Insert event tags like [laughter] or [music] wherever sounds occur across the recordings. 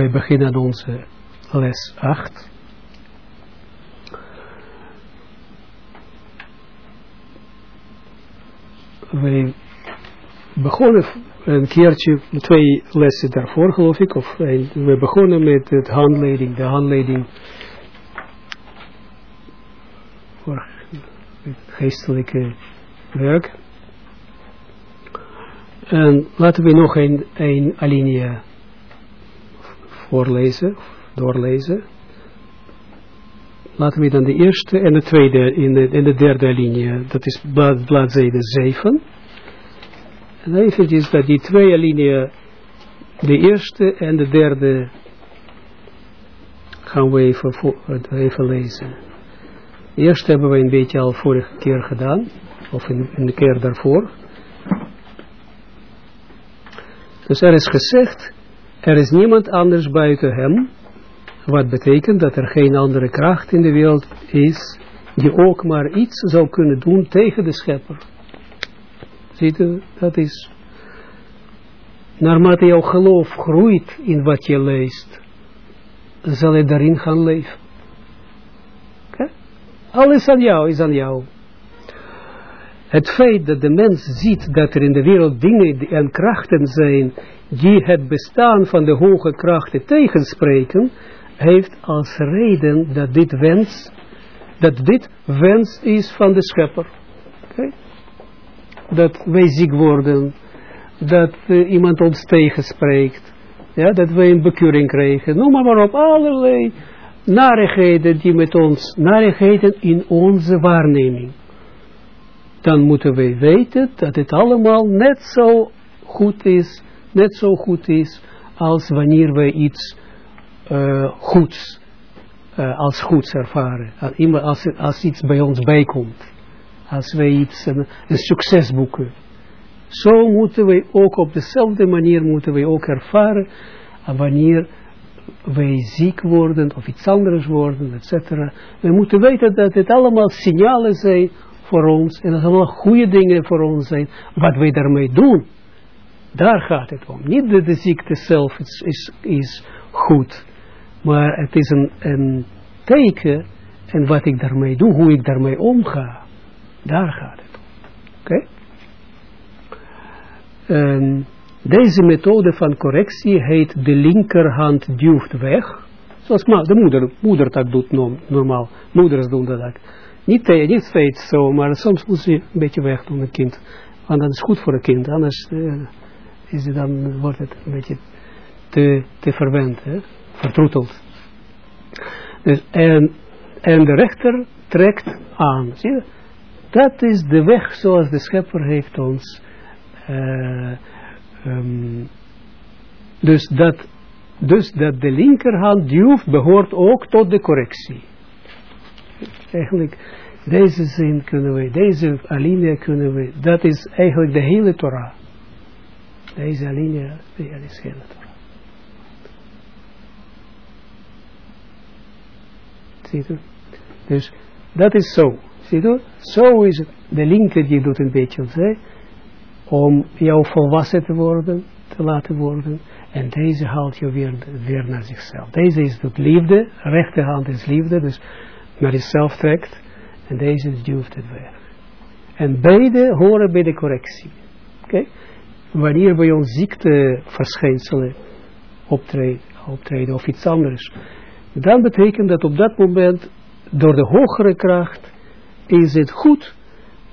wij beginnen onze les 8. Wij begonnen een keertje, twee lessen daarvoor geloof ik, of we begonnen met het handleiding, de handleiding voor het geestelijke werk. En laten we nog een, een alinea voorlezen, doorlezen. Laten we dan de eerste en de tweede in de, in de derde alinea, dat is blad, bladzijde 7. En eventjes dat die twee alinea, de eerste en de derde, gaan we even, even lezen. Eerst hebben we een beetje al vorige keer gedaan, of in de keer daarvoor. Dus er is gezegd, er is niemand anders buiten hem, wat betekent dat er geen andere kracht in de wereld is, die ook maar iets zou kunnen doen tegen de schepper. Ziet u, dat is, naarmate jouw geloof groeit in wat je leest, zal je daarin gaan leven. Okay? Alles aan jou is aan jou. Het feit dat de mens ziet dat er in de wereld dingen en krachten zijn die het bestaan van de hoge krachten tegenspreken, heeft als reden dat dit wens, dat dit wens is van de schepper. Dat wij ziek worden, dat uh, iemand ons tegenspreekt, ja, dat wij een bekeuring krijgen, noem maar, maar op, allerlei narigheden die met ons, narigheden in onze waarneming dan moeten wij weten dat het allemaal net zo goed is, net zo goed is, als wanneer wij iets uh, goeds, uh, als goeds ervaren. Als, als iets bij ons bijkomt. Als wij iets, een, succes boeken. Zo moeten wij ook op dezelfde manier moeten wij ook ervaren, wanneer wij ziek worden of iets anders worden, etc. We moeten weten dat het allemaal signalen zijn voor ons, en dat allemaal goede dingen voor ons zijn, wat wij daarmee doen, daar gaat het om. Niet dat de ziekte zelf is, is, goed, maar het is een, een teken, en wat ik daarmee doe, hoe ik daarmee omga, daar gaat het om. Oké? Okay? Deze methode van correctie heet de linkerhand duwt weg. Zoals de moeder, moeder dat doet normaal. Moeders doen dat. Niet, niet steeds zo, maar soms moet je een beetje weg doen met kind. Want dat is goed voor een kind, anders uh, is het dan, wordt het een beetje te, te verwend, hè? vertroeteld. Dus, en, en de rechter trekt aan. Zie je? Dat is de weg zoals de schepper heeft ons. Uh, um, dus, dat, dus dat de linkerhand duwt behoort ook tot de correctie. Eigenlijk, deze zin kunnen we, deze alinea kunnen we, dat is eigenlijk de hele Torah. Deze alinea, is de hele Torah. Ziet u? Dus, dat is zo. Ziet u? Zo is. De linker die doet een beetje ons, om jou volwassen te worden, te laten worden. En deze haalt je weer, weer naar zichzelf. Deze is de liefde, rechterhand is liefde, dus naar jezelf trekt en deze duwt het weg. En beide horen bij de correctie. Wanneer bij ons ziekteverschijnselen optreden, optreden of iets anders, dan betekent dat op dat moment door de hogere kracht is het goed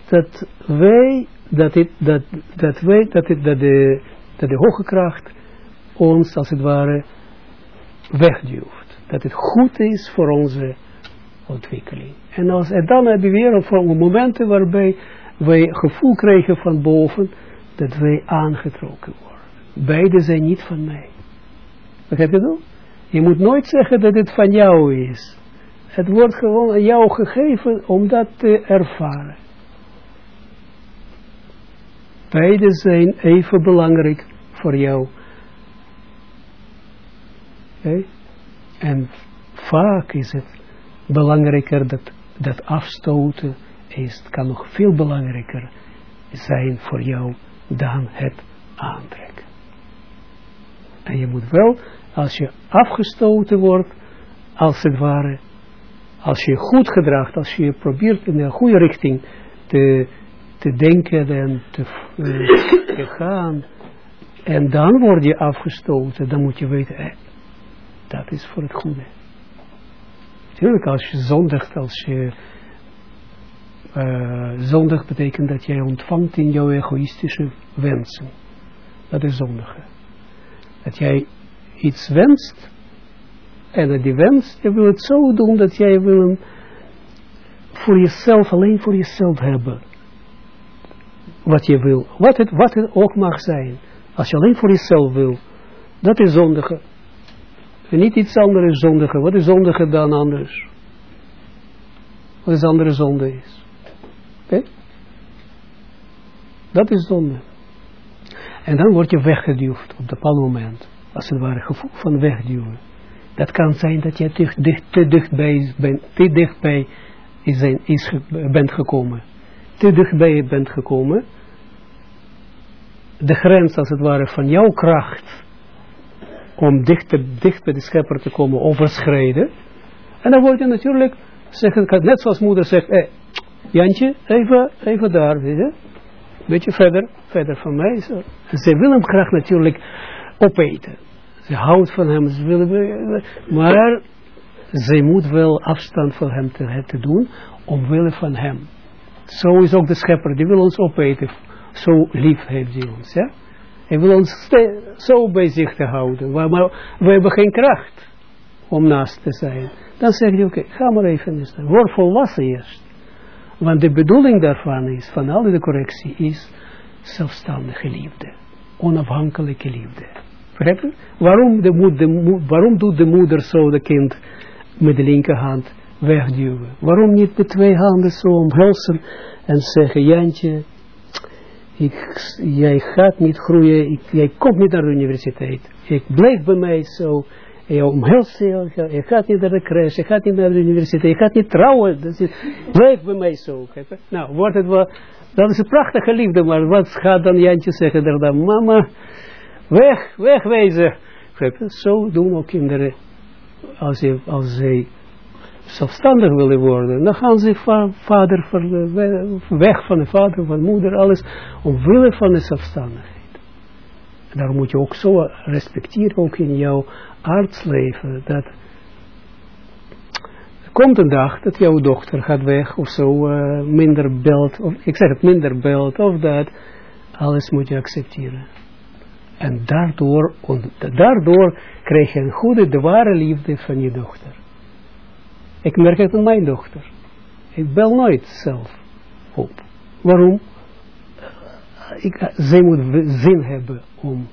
dat wij, dat, het, dat, dat wij, dat, het, dat, de, dat de hoge kracht ons als het ware wegduwt. Dat het goed is voor onze ontwikkeling. En, als, dan hebben we weer momenten waarbij wij gevoel krijgen van boven dat wij aangetrokken worden. Beide zijn niet van mij. Wat heb je dan? Je moet nooit zeggen dat het van jou is. Het wordt gewoon aan jou gegeven om dat te ervaren. Beide zijn even belangrijk voor jou. Okay? En vaak is het belangrijker dat, dat afstoten is, kan nog veel belangrijker zijn voor jou dan het aantrekken. En je moet wel, als je afgestoten wordt, als het ware, als je goed gedraagt, als je probeert in een goede richting te, te denken en te, uh, te gaan, en dan word je afgestoten, dan moet je weten, eh, dat is voor het goede. Natuurlijk, als je zondigt, als je uh, zondig betekent dat jij ontvangt in jouw egoïstische wensen. Dat is zondigen. Dat jij iets wenst, en dat die wens, je wil het zo doen dat jij wil hem voor jezelf, alleen voor jezelf hebben. Wat je wil. Wat het, wat het ook mag zijn. Als je alleen voor jezelf wil. Dat is zondige. En niet iets anders zondige. Wat is zondige dan anders? Wat is andere zonde is. Dat is zonde. En dan word je weggeduwd op bepaald moment. Als het ware gevoel van wegduwen. Dat kan zijn dat je te dichtbij, bent, te dichtbij is, is, bent gekomen. Te dichtbij bent gekomen. De grens als het ware van jouw kracht om dicht, bij de schepper te komen overschrijden. En dan word je natuurlijk, zeggen, net zoals moeder zegt, eh, Jantje, even, even daar, weet je. Beetje verder, verder van mij. Ze wil hem graag natuurlijk opeten. Ze houdt van hem, ze wil, maar ze moet wel afstand van hem te, te doen, omwille van hem. Zo is ook de schepper, die wil ons opeten. Zo lief heeft hij ons, ja. Hij wil ons zo bij zich te houden, maar, we hebben geen kracht om naast te zijn. Dan zeg je, oké, ga maar even eens, word volwassen eerst. Want de bedoeling daarvan is, van al de correctie, is zelfstandige liefde. Onafhankelijke liefde. Begrijp je? Waarom, de waarom doet de moeder zo de kind met de linkerhand wegduwen? Waarom niet met twee handen zo omhelzen en zeggen, Jantje, ik, jij gaat niet groeien, ik, jij komt niet naar de universiteit. Ik blijf bij mij zo je omhelst je, je gaat niet naar de crash, je gaat niet naar de universiteit, je gaat niet trouwen. Is, blijf bij mij zo. Nou, wordt het wel, dat is een prachtige liefde, maar wat gaat dan Jantje zeggen dan? Mama, weg, wegwezen. Zo doen ook kinderen, als, ze, als zij zelfstandig willen worden, dan gaan ze van vader, weg van de vader, van de moeder, alles, omwille van de zelfstandigheid. Daarom moet je ook zo respecteren, ook in jouw artsleven, dat er komt een dag dat jouw dochter gaat weg of zo, uh, minder belt, of ik zeg het, minder belt of dat, alles moet je accepteren. En daardoor, daardoor krijg je een goede, de ware liefde van je dochter. Ik merk het aan mijn dochter. Ik bel nooit zelf op. Waarom? Ik, zij moet zin hebben om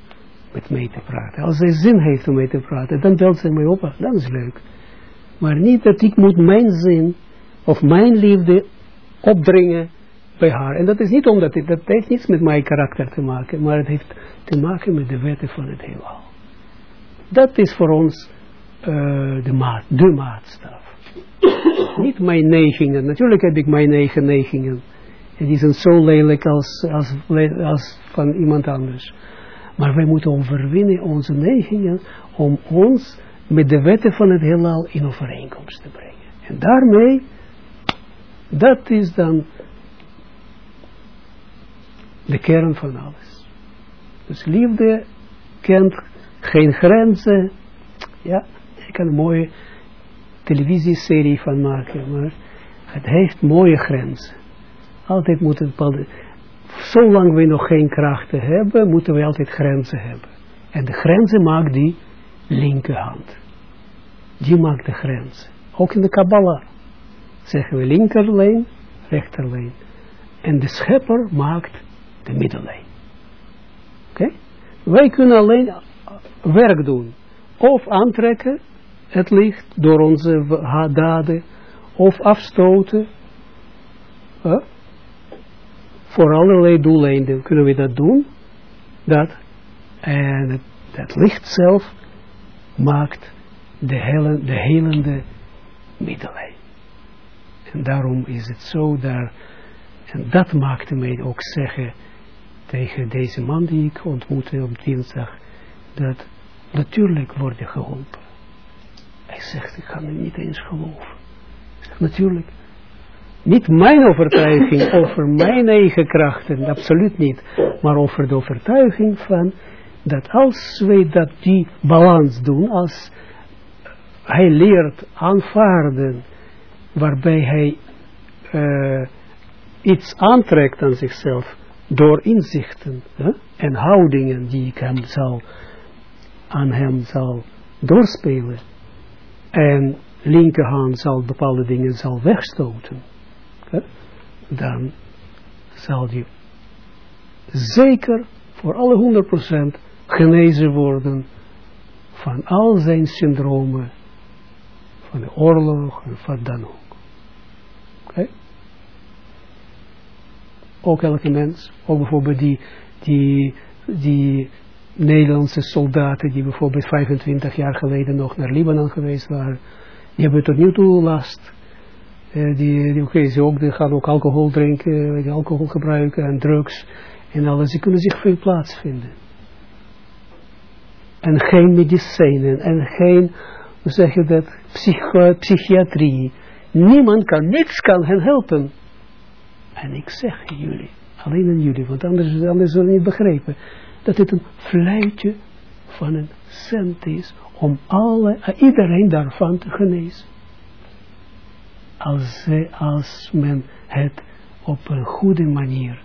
met mij te praten. Als zij zin heeft om mee te praten, dan belt ze mij op, dat is leuk. Maar niet dat ik moet mijn zin of mijn liefde opdringen bij haar. En dat is niet omdat, het, dat heeft niets met mijn karakter te maken, maar het heeft te maken met de wetten van het heelal. Dat is voor ons uh, de, maat, de maatstaf. Niet mijn neigingen. Natuurlijk heb ik mijn eigen neigingen. En die zijn zo lelijk als, als, als van iemand anders. Maar wij moeten overwinnen onze neigingen om ons met de wetten van het heelal in overeenkomst te brengen. En daarmee, dat is dan de kern van alles. Dus liefde kent geen grenzen. Ja, ik kan een mooie televisieserie van maken, maar het heeft mooie grenzen. Altijd moet een bepaalde zolang we nog geen krachten hebben, moeten we altijd grenzen hebben. En de grenzen maakt die linkerhand. Die maakt de grenzen. Ook in de Kabbalah zeggen we linkerlijn, rechterlijn. En de schepper maakt de middellijn. Oké? Wij kunnen alleen werk doen. Of aantrekken het licht door onze daden. Of afstoten. Voor allerlei doeleinden kunnen we dat doen. Dat, en het, licht zelf maakt de, hele, de helende middelen. En daarom is het zo daar, en dat maakte mij ook zeggen tegen deze man die ik ontmoette op dinsdag, dat Natuurlijk word je geholpen. Hij zegt, ik ga nu niet eens geloven. Natuurlijk. Niet mijn overtuiging [laughs] over mijn eigen krachten, absoluut niet. Maar over de overtuiging van dat als wij dat die balans doen, als hij leert aanvaarden, waarbij hij uh, iets aantrekt aan zichzelf, door inzichten hè, en houdingen die ik hem zal, aan hem zal doorspelen, en linkerhand zal bepaalde dingen zal wegstoten, dan zal je zeker voor alle 100% genezen worden van al zijn syndromen, van de oorlog en van dan ook. Oké? Ook elke mens, ook bijvoorbeeld die, die, die Nederlandse soldaten die bijvoorbeeld 25 jaar geleden nog naar Libanon geweest waren, die hebben tot nu toe last. Uh, die, die, okay, ze ook, die gaan ook alcohol drinken, alcohol gebruiken en drugs en alles. Die kunnen zich veel plaats vinden en geen medicijnen en geen, hoe zeg je dat, psycho, psychiatrie. Niemand kan, niks kan hen helpen. En ik zeg jullie, alleen aan jullie, want anders, anders zullen niet begrijpen, dat het een fluitje van een cent is om alle, iedereen daarvan te genezen. Als, als men het op een goede manier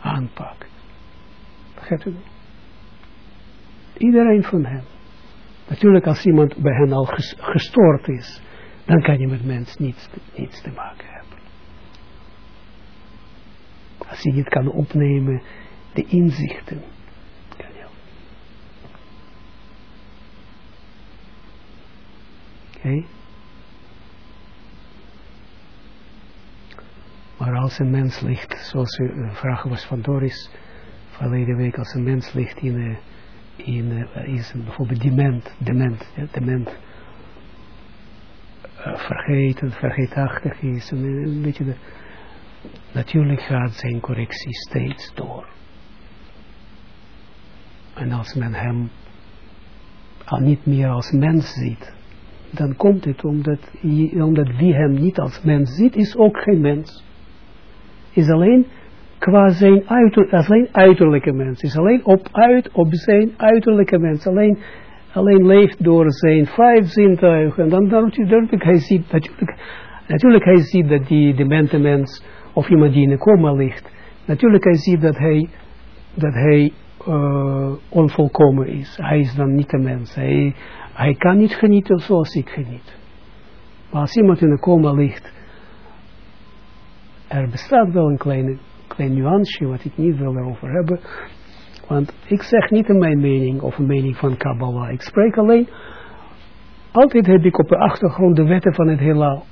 aanpakt. U? Iedereen van hen. Natuurlijk als iemand bij hen al gestoord is, dan kan je met mens niets, niets te maken hebben. Als je niet kan opnemen, de inzichten. Kan je Maar als een mens ligt, zoals de vraag was van Doris, verleden week, als een mens ligt in een in, uh, is bijvoorbeeld dement, dement, dement vergeten, vergeetachtig is, een, een beetje de, natuurlijk gaat zijn correctie steeds door. En als men hem al niet meer als mens ziet, dan komt het omdat, omdat wie hem niet als mens ziet, is ook geen mens. Is alleen qua zijn alleen uiterlijke mens. Is alleen op, uit, op zijn uiterlijke mens. Alleen, alleen leeft door zijn vijf zintuigen. En dan natuurlijk, hij ziet, natuurlijk, natuurlijk hij ziet dat die demente mens, of iemand die in een coma ligt, natuurlijk hij ziet dat hij, dat hij uh, onvolkomen is. Hij is dan niet een mens. Hij, hij kan niet genieten zoals ik geniet. Maar als iemand in een coma ligt, er bestaat wel een kleine klein nuance wat ik niet wil erover hebben. Want ik zeg niet mijn mening of een mening van Kabbalah. Ik spreek alleen, altijd heb ik op de achtergrond de wetten van het heelal.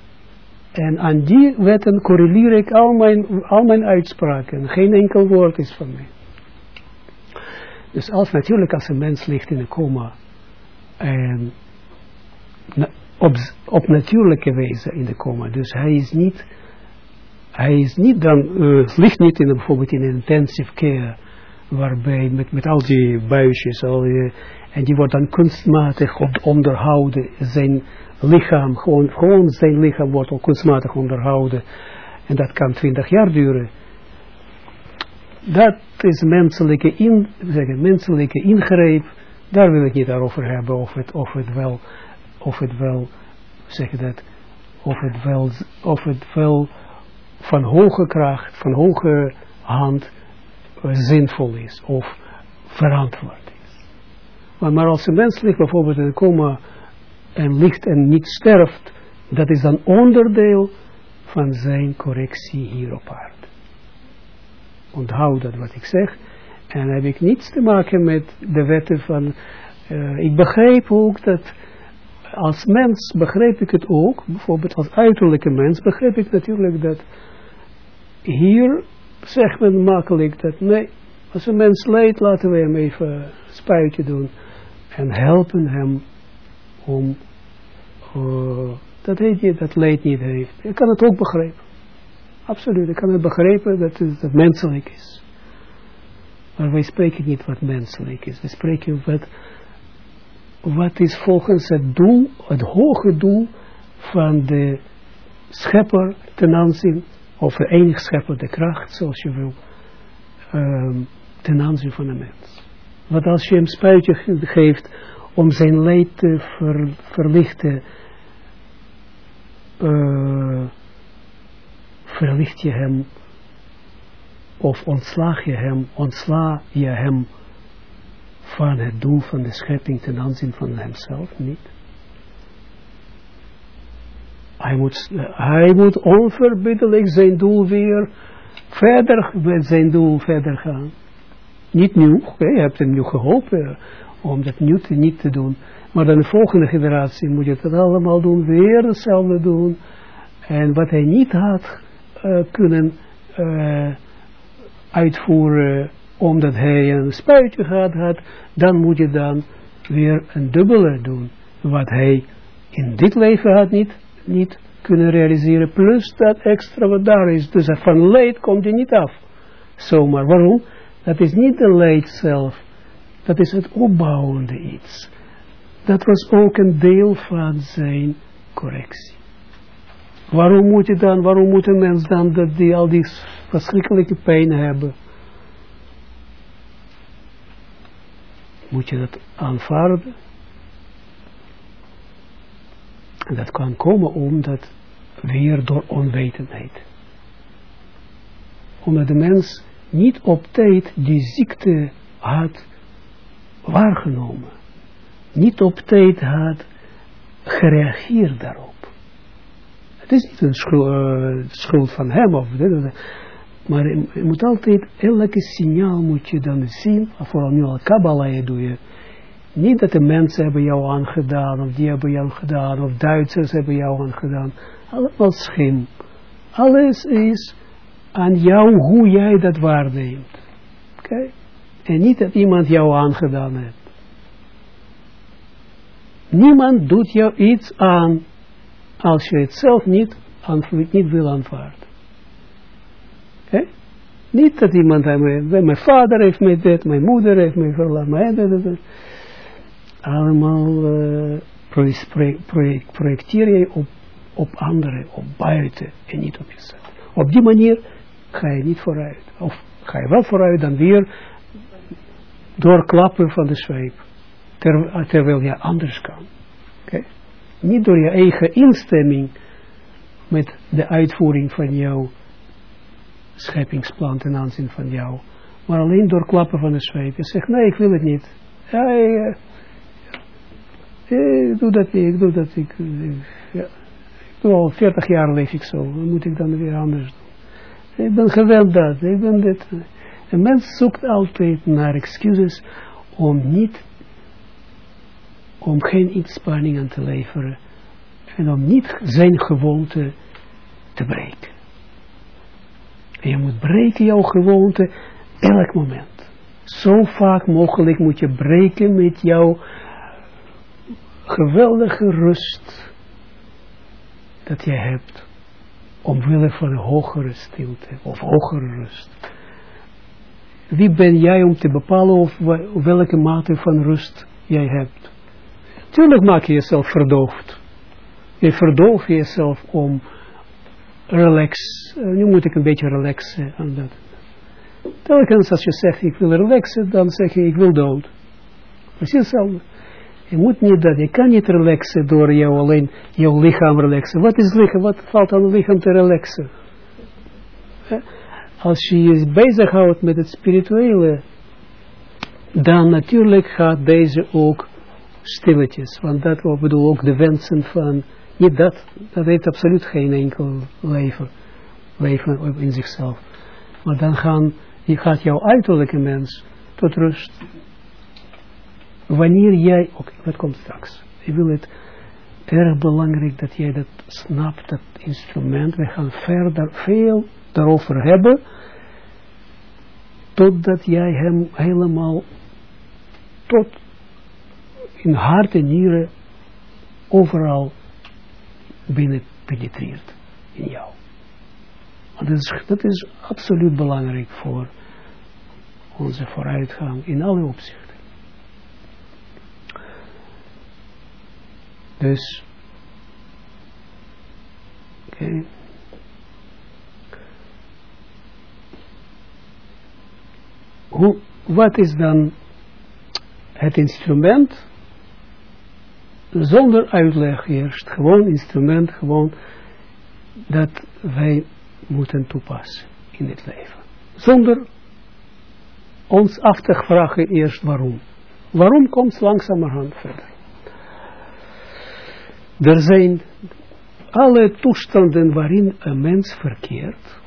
En aan die wetten correleer ik al mijn, al mijn uitspraken. Geen enkel woord is van mij. Dus als natuurlijk als een mens ligt in een coma en op, op natuurlijke wijze in de coma. Dus hij is niet hij is niet dan, uh, ligt niet in bijvoorbeeld in intensive care, waarbij met, met al die buisjes, al die, en die wordt dan kunstmatig onderhouden, zijn lichaam, gewoon, gewoon zijn lichaam wordt al kunstmatig onderhouden, en dat kan twintig jaar duren. Dat is menselijke, in, menselijke ingreep, daar wil ik niet over hebben, of het, of het wel, of het wel, zeg dat, of het wel, of het wel van hoge kracht, van hoge hand uh, zinvol is of verantwoord is. Maar, maar als een mens ligt bijvoorbeeld in een coma en ligt en niet sterft, dat is dan onderdeel van zijn correctie hier op aarde. Onthoud dat wat ik zeg. En heb ik niets te maken met de wetten van... Uh, ik begrijp ook dat als mens begrijp ik het ook, bijvoorbeeld als uiterlijke mens, begrijp ik natuurlijk dat hier zegt men makkelijk dat nee, als een mens leidt, laten we hem even een spuitje doen en helpen hem om uh, dat hij niet, dat leed niet heeft. Ik kan het ook begrijpen. Absoluut, ik kan het begrijpen dat het menselijk is. Maar wij spreken niet wat menselijk is. We spreken wat wat is volgens het doel, het hoge doel van de schepper ten aanzien, of de enige schepper, de kracht, zoals je wil, um, ten aanzien van de mens. Want als je hem spuitje geeft om zijn leed te ver, verlichten, uh, verlicht je hem, of ontslag je hem, ontsla je hem van het doel van de schepping ten aanzien van hemzelf niet. Hij moet, hij moet onverbiddelijk zijn doel weer verder met zijn doel verder gaan. Niet nu, okay, je hebt hem nu geholpen om dat nu te, niet te doen. Maar dan de volgende generatie moet je het allemaal doen, weer hetzelfde doen. En wat hij niet had uh, kunnen uh, uitvoeren omdat hij een spuitje gehad had, dan moet je dan weer een dubbele doen. Wat hij in dit leven had niet, niet kunnen realiseren, plus dat extra wat daar is. Dus van leed komt hij niet af. Zomaar. Waarom? Dat is niet de leed zelf. Dat is het opbouwende iets. Dat was ook een deel van zijn correctie. Waarom moet je dan, waarom moet een mens dan dat die, al die verschrikkelijke pijn hebben? Moet je dat aanvaarden? En dat kan komen omdat weer door onwetendheid. Omdat de mens niet op tijd die ziekte had waargenomen. Niet op tijd had gereageerd daarop. Het is niet een schuld, uh, schuld van hem of maar je moet altijd, elke signaal moet je dan zien, vooral nu al Kabbalah doe je, niet dat de mensen hebben jou aangedaan, of die hebben jou gedaan, of Duitsers hebben jou aangedaan. Allemaal schim. Alles is aan jou hoe jij dat waarneemt. Oké? En niet dat iemand jou aangedaan heeft. Niemand doet jou iets aan als je het zelf niet, niet wil aanvaarden. Niet dat iemand, mijn vader heeft mij dit, mijn moeder heeft mij verlaten, mij dit, allemaal uh, projecteer je op, op anderen, op buiten en niet op jezelf. Op die manier ga je niet vooruit. Of ga je wel vooruit, dan weer doorklappen van de zweep. Ter, terwijl je anders kan. Niet door je eigen instemming met de uitvoering van jouw scheppingsplan ten aanzien van jou. Maar alleen door klappen van de zweep. Je zegt, nee, ik wil het niet. Ja, ja, ik doe dat niet, ik doe dat niet. Ja. Ik doe al 40 jaar leef ik zo. Dan moet ik dan weer anders doen. Ik ben gewend dat, ik ben dit. Een mens zoekt altijd naar excuses om niet, om geen inspanning aan te leveren. En om niet zijn gewoonte te breken. En je moet breken jouw gewoonte elk moment. Zo vaak mogelijk moet je breken met jouw geweldige rust dat je hebt omwille van een hogere stilte of hogere rust. Wie ben jij om te bepalen of welke mate van rust jij hebt? Tuurlijk maak je jezelf verdoofd. Je verdooft jezelf om relax, uh, nu moet ik een beetje relaxen dat. Telkens als je zegt ik wil relaxen, dan zeg je ik wil dood. Precies hetzelfde. Je moet niet dat, je kan niet relaxen door jou alleen, jouw lichaam relaxen. Wat is lichaam, wat valt aan het lichaam te relaxen? Als je je bezighoudt met het spirituele, dan natuurlijk gaat deze ook stilletjes. Want dat ik bedoel ook de wensen van, niet dat, dat heeft absoluut geen enkel leven, leven in zichzelf. Maar dan gaan, je gaat jouw uiterlijke mens tot rust wanneer jij, oké, dat komt straks. Ik wil het erg belangrijk dat jij dat snapt, dat instrument. We gaan verder veel daarover hebben, totdat jij hem helemaal tot in hart en nieren overal binnen penetreert in jou. Dat is, dat is absoluut belangrijk voor onze vooruitgang in alle opzichten. Dus, oké. Hoe, wat is dan het instrument? Zonder uitleg eerst, gewoon instrument, gewoon dat wij moeten toepassen in het leven. Zonder ons af te vragen eerst waarom. Waarom komt langzamerhand verder? Er zijn alle toestanden waarin een mens verkeert,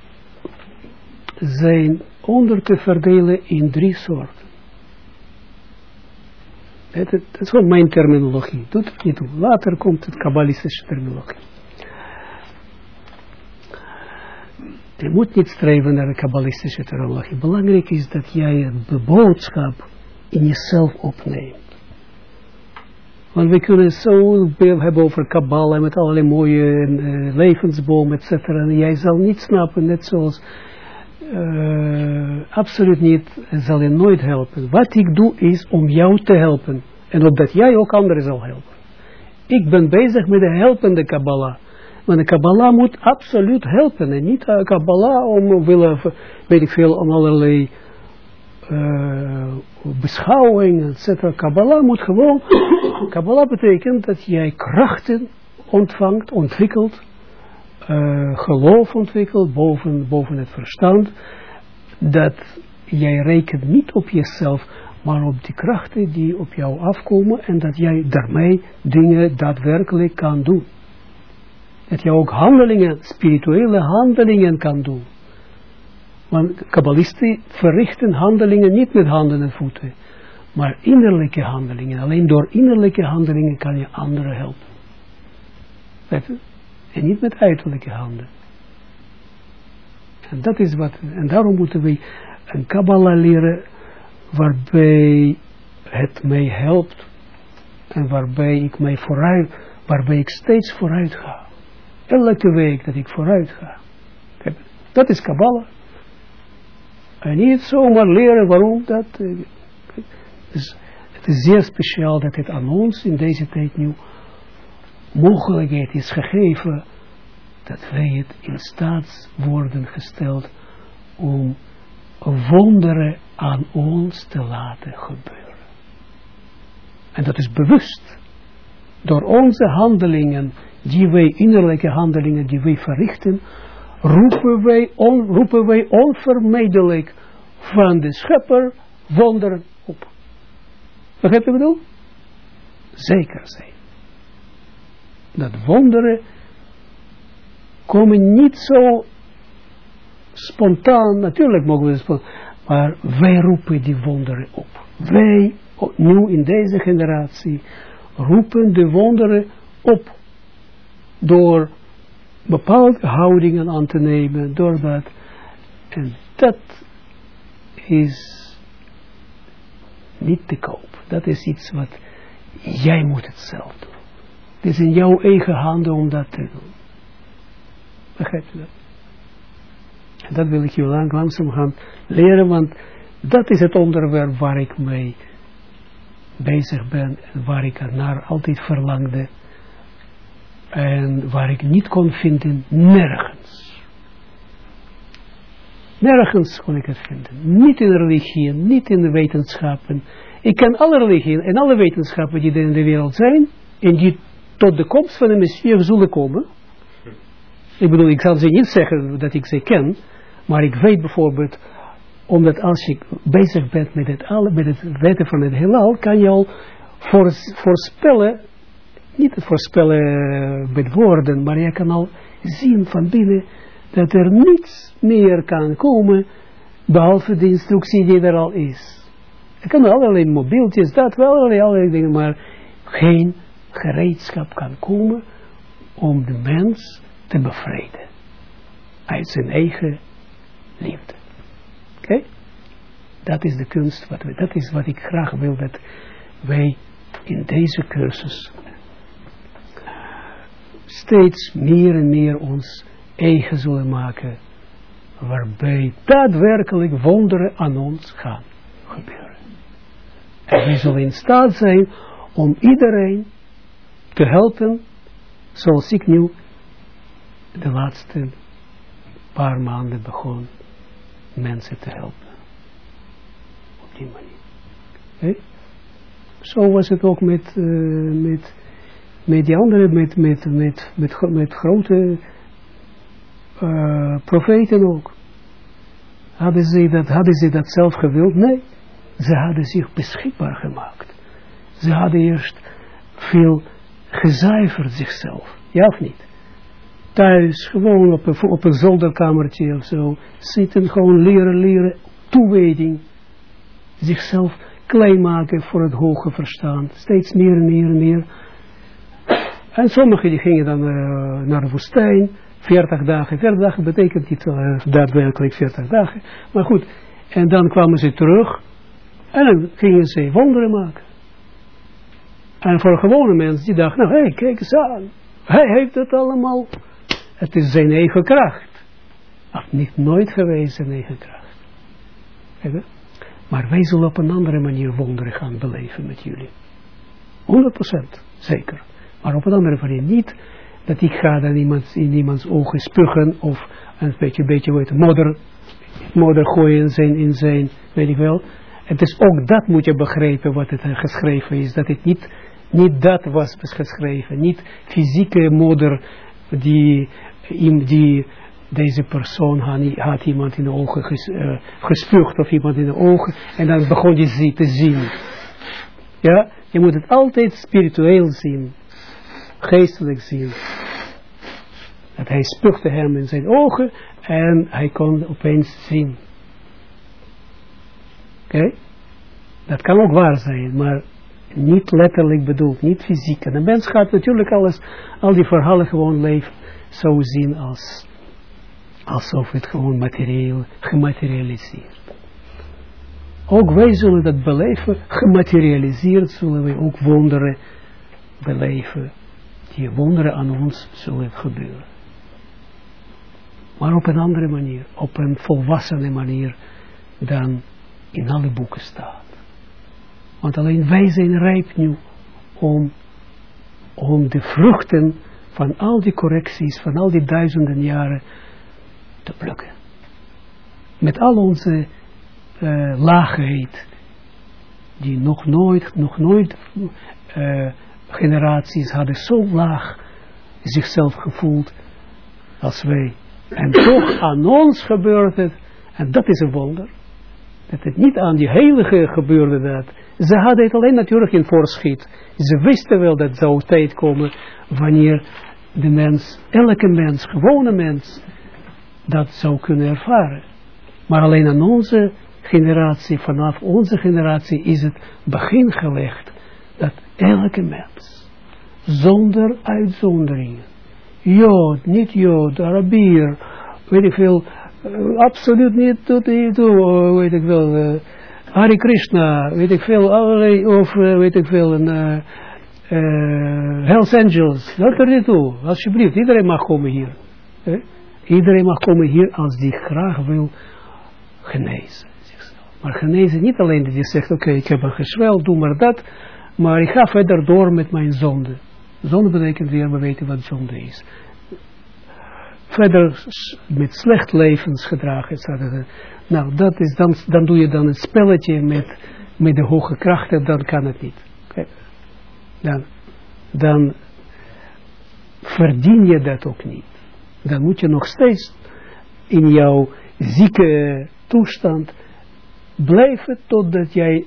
zijn onder te verdelen in drie soorten. Dat, is gewoon mijn terminologie. Doet het niet toe. Later komt het kabbalistische terminologie. Je moet niet streven naar de kabbalistische terminologie. Belangrijk is dat jij de boodschap in jezelf opneemt. Want we kunnen zo hebben over Kabbalah met allerlei mooie uh, levensboom, et cetera. En jij zal niet snappen, net zoals uh, absoluut niet, zal je nooit helpen. Wat ik doe is om jou te helpen. En opdat jij ook anderen zal helpen. Ik ben bezig met de helpende Kabbalah. Want de Kabbalah moet absoluut helpen. En niet uh, Kabbalah om willen, weet ik veel, allerlei uh, beschouwing, etc. Kabbalah moet gewoon, [coughs] Kabbalah betekent dat jij krachten ontvangt, ontwikkelt, uh, geloof ontwikkelt boven, boven het verstand, dat jij rekent niet op jezelf, maar op die krachten die op jou afkomen en dat jij daarmee dingen daadwerkelijk kan doen. Dat jij ook handelingen, spirituele handelingen kan doen. Want kabbalisten verrichten handelingen niet met handen en voeten, maar innerlijke handelingen. Alleen door innerlijke handelingen kan je anderen helpen. En niet met uiterlijke handen. En dat is wat, en daarom moeten we een Kabbalah leren waarbij het mij helpt en waarbij ik mij vooruit, waarbij ik steeds vooruit ga. Elke week dat ik vooruit ga. Dat is Kabbalah. En niet zomaar leren waarom dat. Dus het is zeer speciaal dat het aan ons in deze tijd nu mogelijkheid is gegeven dat wij het in staat worden gesteld om wonderen aan ons te laten gebeuren. En dat is bewust. Door onze handelingen, die wij, innerlijke handelingen die wij verrichten, roepen wij, on, roepen wij onvermijdelijk van de schepper wonderen op. Begrijp je wat ik bedoel? Zeker zijn. Dat wonderen komen niet zo spontaan, natuurlijk mogen we spontaan, maar wij roepen die wonderen op. Wij, nu in deze generatie, roepen de wonderen op door bepaalde houdingen aan te nemen, door dat. En dat is niet te koop. Dat is iets wat jij moet het zelf. Het is in jouw eigen handen om dat te doen. Begrijp je dat? Dat wil ik je lang, langzaam gaan leren, want dat is het onderwerp waar ik mee bezig ben en waar ik naar altijd verlangde en waar ik niet kon vinden, nergens. Nergens kon ik het vinden. Niet in de religie, niet in de wetenschappen. Ik ken alle religieën en alle wetenschappen die er in de wereld zijn, en die tot de komst van de Messias zullen komen. Ik bedoel, ik zal ze niet zeggen dat ik ze ken, maar ik weet bijvoorbeeld, omdat als je bezig bent met het, met het weten van het heelal, kan je al voorspellen niet voorspellen met woorden, maar je kan al zien van binnen dat er niets meer kan komen, behalve de instructie die er al is. Er kan allerlei mobieltjes, dat wel, allerlei, allerlei dingen, maar geen gereedschap kan komen om de mens te bevrijden. Uit zijn eigen liefde. Oké? Dat is de kunst, wat we, dat is wat ik graag wil dat wij in deze cursus steeds meer en meer ons eigen zullen maken, waarbij daadwerkelijk wonderen aan ons gaan gebeuren. En wij zullen in staat zijn om iedereen te helpen, zoals ik nu de laatste paar maanden begon mensen te helpen. Op die manier. Zo was het ook met, uh, met, met die anderen, met, met, met, met, met grote uh, profeten ook. Hadden ze, dat, hadden ze dat zelf gewild? Nee. Ze hadden zich beschikbaar gemaakt. Ze hadden eerst veel gezuiverd zichzelf. Ja of niet? Thuis, gewoon op een, op een zolderkamertje of zo. Zitten, gewoon leren, leren. Toewijding. Zichzelf klein maken voor het hoge verstand. Steeds meer en meer en meer. En sommigen die gingen dan uh, naar de woestijn. 40 dagen. 40 dagen betekent niet uh, daadwerkelijk 40 dagen. Maar goed. En dan kwamen ze terug. En dan gingen ze wonderen maken. En voor gewone mensen die dachten, nou hé, hey, kijk eens aan. Hij heeft het allemaal. Het is zijn eigen kracht. Of niet nooit geweest zijn eigen kracht. Maar wij zullen op een andere manier wonderen gaan beleven met jullie. 100% zeker. Maar op een andere manier niet dat ik ga dan iemand, in iemands ogen spugen of een beetje, beetje weet, modder, modder gooien in zijn, in zijn, weet ik wel. Het is ook dat moet je begrijpen wat het geschreven is. Dat het niet, niet dat was geschreven. Niet fysieke modder die, die deze persoon had, iemand in de ogen ges, uh, gespuugd of iemand in de ogen en dan begon je ze te zien. Ja, je moet het altijd spiritueel zien, geestelijk zien. Dat hij spuugde hem in zijn ogen en hij kon opeens zien. Oké? Dat kan ook waar zijn, maar niet letterlijk bedoeld, niet fysiek. En de mens gaat natuurlijk alles, al die verhalen gewoon leven, zo zien als alsof het gewoon materieel gematerialiseerd. Ook wij zullen dat beleven, gematerialiseerd zullen wij ook wonderen beleven, die wonderen aan ons zullen gebeuren. Maar op een andere manier, op een volwassene manier dan in alle boeken staat. Want alleen wij zijn rijp nu om, om de vruchten van al die correcties, van al die duizenden jaren te plukken. Met al onze uh, laagheid, die nog nooit, nog nooit uh, generaties hadden zo laag zichzelf gevoeld als wij. En toch aan ons gebeurt het, en dat is een wonder, dat het niet aan die heilige gebeurde dat. Ze hadden het alleen natuurlijk in voorschiet. Ze wisten wel dat zou tijd komen wanneer de mens, elke mens, gewone mens, dat zou kunnen ervaren. Maar alleen aan onze generatie, vanaf onze generatie is het begin gelegd dat elke mens, zonder uitzonderingen, Jood, niet Jood, Arabier, weet ik veel, uh, absoluut niet tot toe, weet ik wel, uh, Hare Krishna, weet ik veel, allerlei, of uh, weet ik veel, een Hells Angels, dat er niet toe, alsjeblieft, iedereen mag komen hier. Eh? Iedereen mag komen hier als die graag wil genezen. Maar genezen niet alleen dat je zegt, oké, ik heb een gezwel, doe maar dat. Maar ik ga verder door met mijn zonde. Zonde betekent weer, we weten wat zonde is. Verder met slecht levensgedrag, etc. Nou, dat is dan, dan doe je dan een spelletje met, met de hoge krachten, dan kan het niet. Dan, dan verdien je dat ook niet dan moet je nog steeds in jouw zieke toestand blijven totdat jij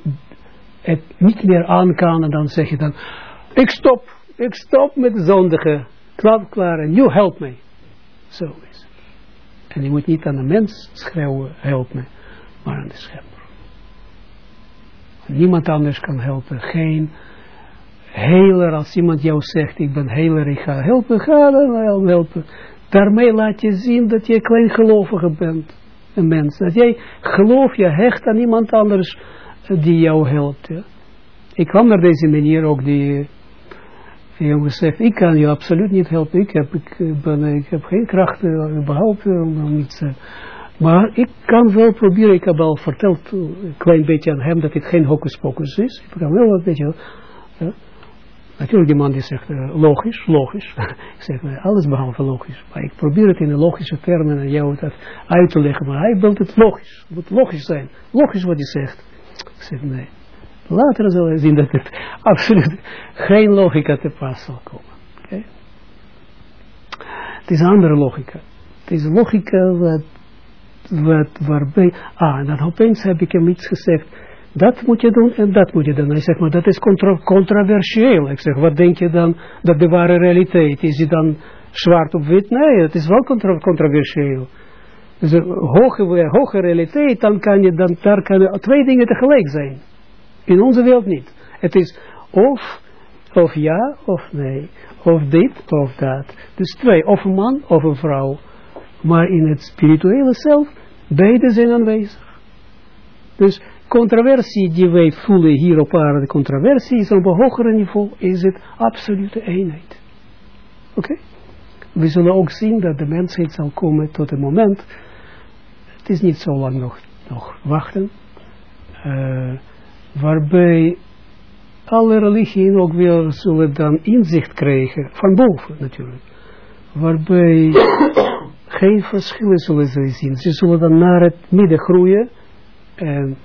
het niet meer aan kan en dan zeg je dan, ik stop, ik stop met zondigen, klaar, klaar en you help me. Zo. En je moet niet aan de mens schreeuwen, help me, maar aan de schepper. Niemand anders kan helpen, geen heler, als iemand jou zegt, ik ben heler, ik ga helpen, ga dan helpen. Daarmee laat je zien dat je kleingelovige bent. Een mens. Dat jij geloof je hecht aan iemand anders die jou helpt. Ik kwam naar deze manier ook die jongen zegt, ik kan je absoluut niet helpen. Ik heb, ik eh, ben, ik heb geen kracht uh, überhaupt om iets uh, maar ik kan wel proberen, ik heb al verteld een klein beetje aan hem dat het geen hocus pocus is. Ik kan wel een beetje, ja. Natuurlijk, die man die zegt, logisch, logisch. [laughs] ik zeg, uh, alles behalve logisch. Maar ik probeer het in een logische termen aan jou dat uit te leggen. Maar hij wil het logisch. Het moet logisch zijn. Logisch wat hij zegt. Ik zeg, nee. Later zullen we zien dat het absoluut geen logica te pas zal komen. Het is een andere logica. Het is logica wat, wat, waarbij, ah, en dan opeens heb ik hem iets gezegd, dat moet je doen en dat moet je doen. Hij zegt, maar dat is contra controversieel. Ik zeg, wat denk je dan dat de ware realiteit is? die dan zwart op wit? Nee, het is wel contra controversieel. Dus een hoge, hoge realiteit, dan kan je, dan, daar kan twee dingen tegelijk zijn. In onze wereld niet. Het is of, of ja of nee. Of dit of dat. Dus twee, of een man of een vrouw. Maar in het spirituele zelf, beide zijn aanwezig. Dus controversie die wij voelen hier op aarde, controversie is op een hoger niveau, is het absolute eenheid. Oké? We zullen ook zien dat de mensheid zal komen tot een moment, het is niet zo lang nog, nog wachten, uh, waarbij alle religieën ook weer zullen dan inzicht krijgen, van boven natuurlijk, waarbij [coughs] geen verschillen zullen ze zien. Ze zullen dan naar het midden groeien en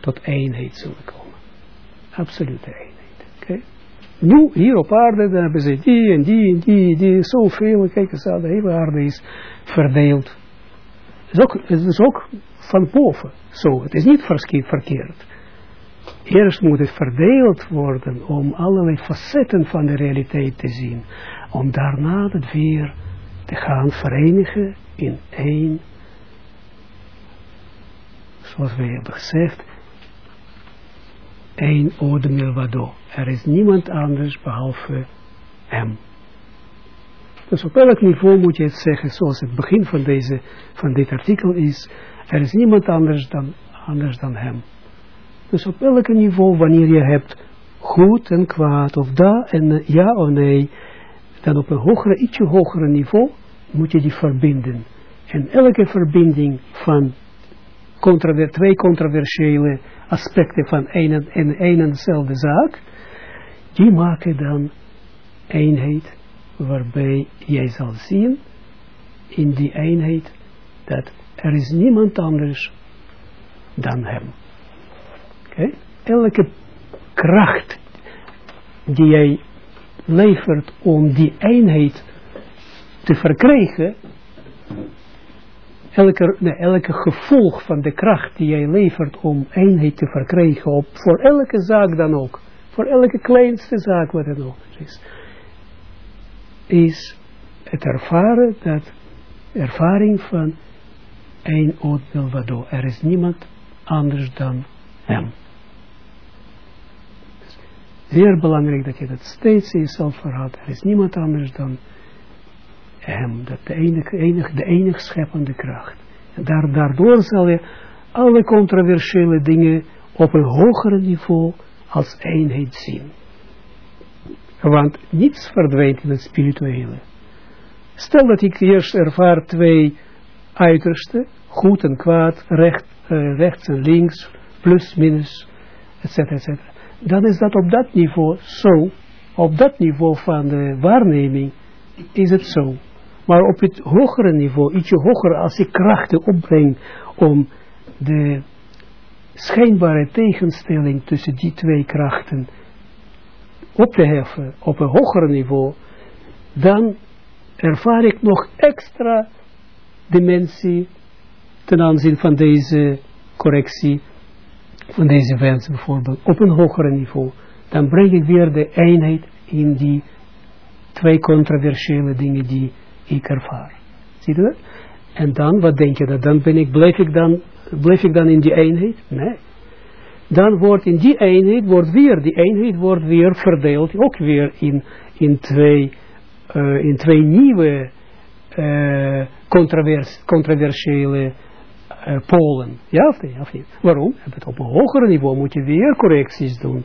tot eenheid zullen komen. Absolute eenheid. Okay? Nu, hier op aarde, dan hebben ze die en die en die, die, zoveel, kijk eens aan, de hele aarde is verdeeld. Het is ook, het is ook van boven zo, het is niet verkeerd. Eerst moet het verdeeld worden om allerlei facetten van de realiteit te zien. Om daarna het weer te gaan verenigen in één. Zoals wij hebben gezegd, één ode milvado. Er is niemand anders behalve hem. Dus op elk niveau moet je het zeggen, zoals het begin van, deze, van dit artikel is, er is niemand anders dan, anders dan hem. Dus op elk niveau, wanneer je hebt goed en kwaad, of da en ja of nee, dan op een hogere, ietsje hogere niveau, moet je die verbinden. En elke verbinding van twee controversiële aspecten van een en, een en dezelfde zaak, die maken dan eenheid, waarbij jij zal zien, in die eenheid, dat er is niemand anders dan hem. Elke kracht die jij levert om die eenheid te verkrijgen, elke, nee, elke gevolg van de kracht die jij levert om eenheid te verkrijgen, op, voor elke zaak dan ook, voor elke kleinste zaak wat er nog is, is het ervaren dat ervaring van een oordeel waardoor er is niemand anders dan hem. Zeer belangrijk dat je dat steeds in jezelf verhaalt. Er is niemand anders dan hem. Dat de enige, enige, de enige scheppende kracht. Daardoor zal je alle controversiële dingen op een hoger niveau als eenheid zien. Want niets verdwijnt in het spirituele. Stel dat ik eerst ervaar twee uitersten, goed en kwaad, recht, uh, rechts en links, plus, minus, etc. etc. Dan is dat op dat niveau zo, op dat niveau van de waarneming is het zo. Maar op het hogere niveau, ietsje hoger, als ik krachten opbreng om de schijnbare tegenstelling tussen die twee krachten op te heffen op een hoger niveau, dan ervaar ik nog extra dimensie ten aanzien van deze correctie, van deze wens bijvoorbeeld, op een hoger niveau. Dan breng ik weer de eenheid in die twee controversiële dingen die ik ervaar. Zie je dat? En dan, wat denk je dat? Dan ben ik, blijf ik dan, blijf ik dan in die eenheid? Nee. Dan wordt in die eenheid, wordt weer, die eenheid wordt weer verdeeld, ook weer in, in, twee, uh, in twee nieuwe uh, controvers, controversiële uh, polen. Ja of, niet, of niet? Waarom? Op een hoger niveau moet je weer correcties doen.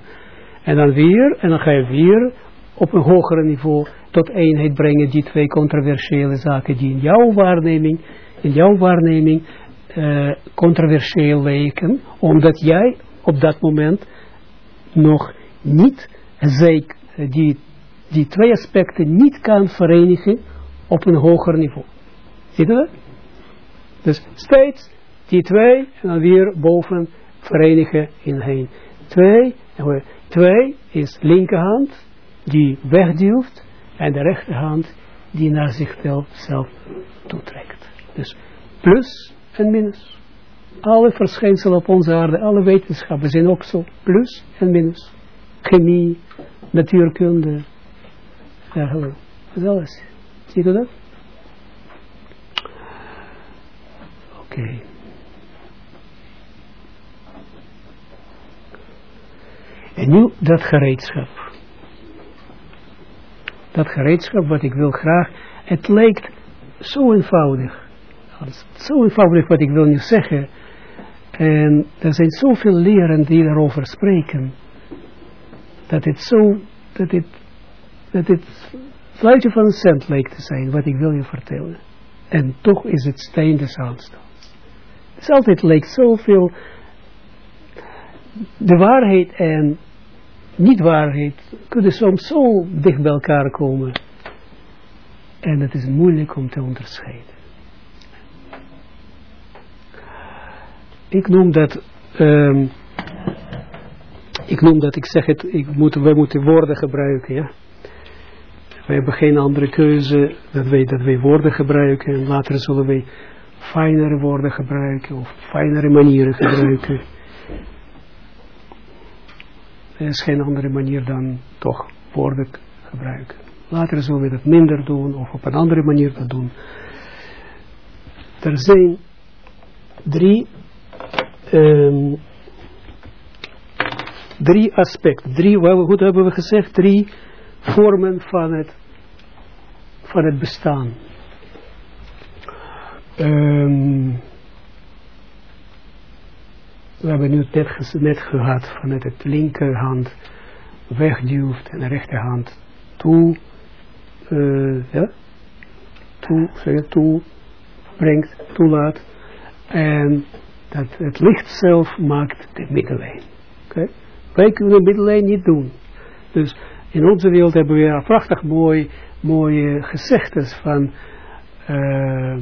En dan weer, en dan ga je weer op een hoger niveau tot eenheid brengen die twee controversiële zaken die in jouw waarneming, in jouw waarneming uh, controversieel lijken, omdat jij op dat moment nog niet zij, die, die twee aspecten niet kan verenigen op een hoger niveau. Ziet u dat? Dus steeds die twee en dan weer boven verenigen in heen. Twee, twee is linkerhand die wegduwt en de rechterhand die naar zichzelf toetrekt. Dus plus en minus. Alle verschijnselen op onze aarde, alle wetenschappen zijn ook zo. Plus en minus. Chemie, natuurkunde, dergelijke. Dat is alles. Ziet u dat? Oké. En nu dat gereedschap. Dat gereedschap wat ik wil graag, het lijkt zo eenvoudig. Zo eenvoudig wat ik wil nu zeggen. En er zijn zoveel leren die daarover spreken. Dat het zo, dat het, dat het fluitje van een cent lijkt te zijn, wat ik wil je vertellen. En toch is het steen des aanstands. Het is altijd lijkt zoveel, de waarheid en niet-waarheid kunnen soms zo dicht bij elkaar komen. En het is moeilijk om te onderscheiden. Ik noem dat, um, ik noem dat, ik zeg het, ik wij moeten woorden gebruiken, ja. We hebben geen andere keuze dat wij, dat wij woorden gebruiken en later zullen wij fijnere woorden gebruiken of fijnere manieren gebruiken. Is geen andere manier dan toch woorden gebruiken. Later zullen we dat minder doen of op een andere manier dat doen. Er zijn drie, um, drie aspecten, drie, wat hebben we gezegd, drie vormen van het, van het bestaan. Um, we hebben nu net, net gehad van het, linkerhand wegduwt en de rechterhand toe, uh, ja, toe, zeg, toe brengt, toelaat. En dat het licht zelf maakt de middellijn. Okay? Wij kunnen de middellijn niet doen. Dus in onze wereld hebben we prachtig mooi, mooie gezegdes van uh,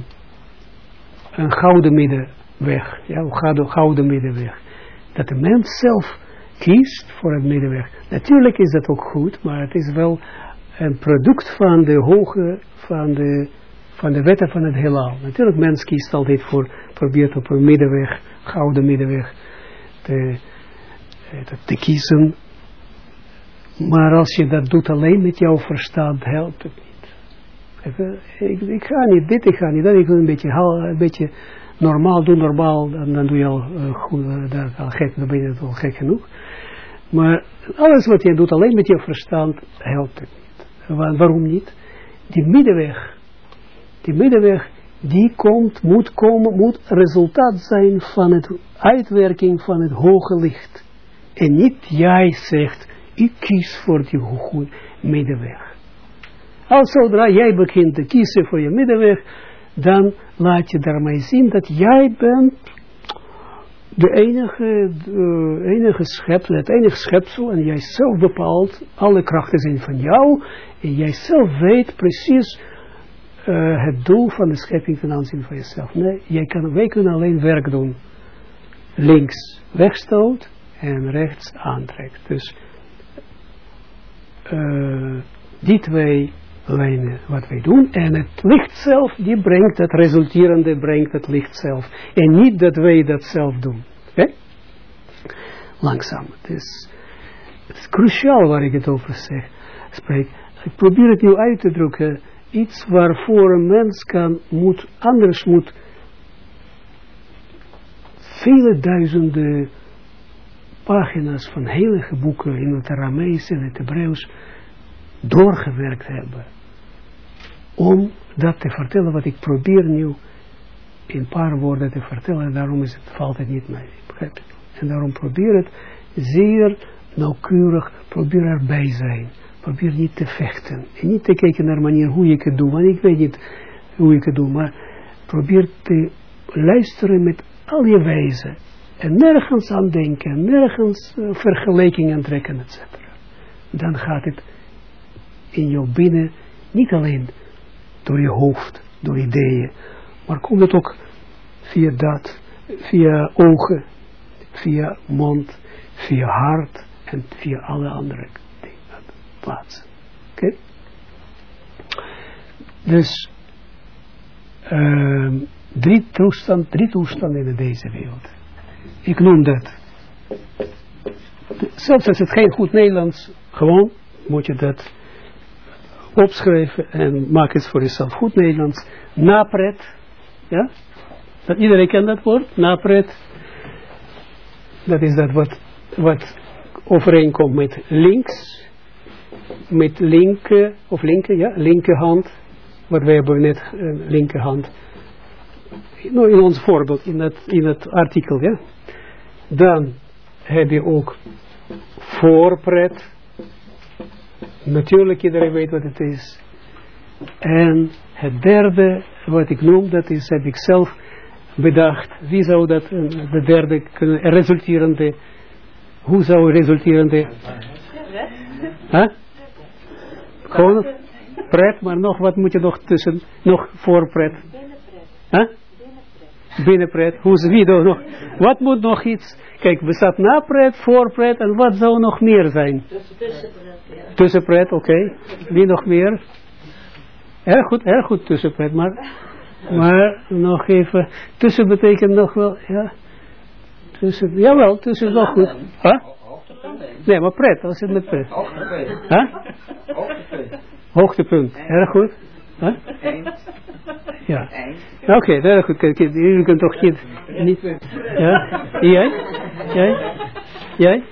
een gouden middenweg. Ja, een gouden middenweg. Dat de mens zelf kiest voor het middenweg. Natuurlijk is dat ook goed, maar het is wel een product van de hoge, van de, van de wetten van het heelal. Natuurlijk, mens kiest altijd voor, probeert op een middenweg, gouden middenweg, te, eh, te kiezen. Maar als je dat doet alleen met jouw verstand, helpt het niet. Ik, ik, ga niet dit, ik ga niet dat, ik wil een beetje, een beetje normaal doen, normaal, dan, dan doe je al uh, goed, uh, al gek, ben je al gek genoeg. Maar alles wat je doet alleen met je verstand, helpt het niet. waarom niet? Die middenweg, die middenweg, die komt, moet komen, moet resultaat zijn van het uitwerking van het hoge licht. En niet jij zegt, ik kies voor die goede middenweg. Als zodra jij begint te kiezen voor je middenweg, dan laat je daarmee zien dat jij bent de enige, enige schepsel, het enige schepsel, en jij zelf bepaalt, alle krachten zijn van jou, en jij zelf weet precies uh, het doel van de schepping ten aanzien van jezelf. Nee, jij kan, wij kunnen alleen werk doen. Links wegstoot en rechts aantrekt. Dus uh, die twee lijnen wat wij doen. En het licht zelf, die brengt het resulterende, brengt het licht zelf. En niet dat wij dat zelf doen. Langzaam. Het is, het is cruciaal waar ik het over zeg, spreek. Ik probeer het nu uit te drukken. Iets waarvoor een mens kan, moet, anders moet vele duizenden pagina's van heilige boeken in het Aramees en het Hebreeuws doorgewerkt hebben. Om dat te vertellen wat ik probeer nu in een paar woorden te vertellen. En daarom is het, valt het niet mee. En daarom probeer het zeer nauwkeurig, probeer erbij zijn. Probeer niet te vechten. En niet te kijken naar manier hoe ik het doe. Want ik weet niet hoe ik het doe. Maar probeer te luisteren met al je wijze. En nergens aan denken. Nergens uh, vergelijkingen trekken, etc. dan gaat het in jouw binnen, niet alleen door je hoofd, door ideeën, maar komt het ook via dat, via ogen, via mond, via hart en via alle andere dingen, plaatsen. Oké? Dus uh, drie, toestand, drie toestanden in deze wereld. Ik noem dat. Zelfs als het geen goed Nederlands, gewoon moet je dat opschrijven en maak het voor jezelf goed Nederlands. Napret, ja? Dat iedereen kent dat woord, napret. Dat is dat wat, wat overeenkomt met links, met linker, of linker, ja, linkerhand. Wat wij hebben net, uh, linkerhand. Nou, in ons voorbeeld, in het, in het artikel, ja. Dan heb je ook voorpret. Natuurlijk, iedereen weet wat het is. En het derde, wat ik noem, dat is, heb ik zelf bedacht. Wie zou dat, de derde kunnen, resulterende, hoe zou resulterende... Huh? Gewoon pret, maar nog, wat moet je nog tussen, nog voor pret? Huh? Binnenpret. Hoe is wie nog? Wat moet nog iets? Kijk, we staat na pret, voor pret en wat zou nog meer zijn? Tussenpret. Tussenpret, oké. Wie nog meer? Erg goed, erg goed tussenpret, maar, maar nog even, tussen betekent nog wel, ja. Tussen, jawel, tussen is nog goed. Huh? Nee, maar pret, als het met pret. Hoogtepunt. Huh? Hoogtepunt. Hoogtepunt, erg goed. Huh? Ja. Oké, okay, heel goed. Kijk, jullie kunnen toch niet... niet ja? Jij? Jij? Jij?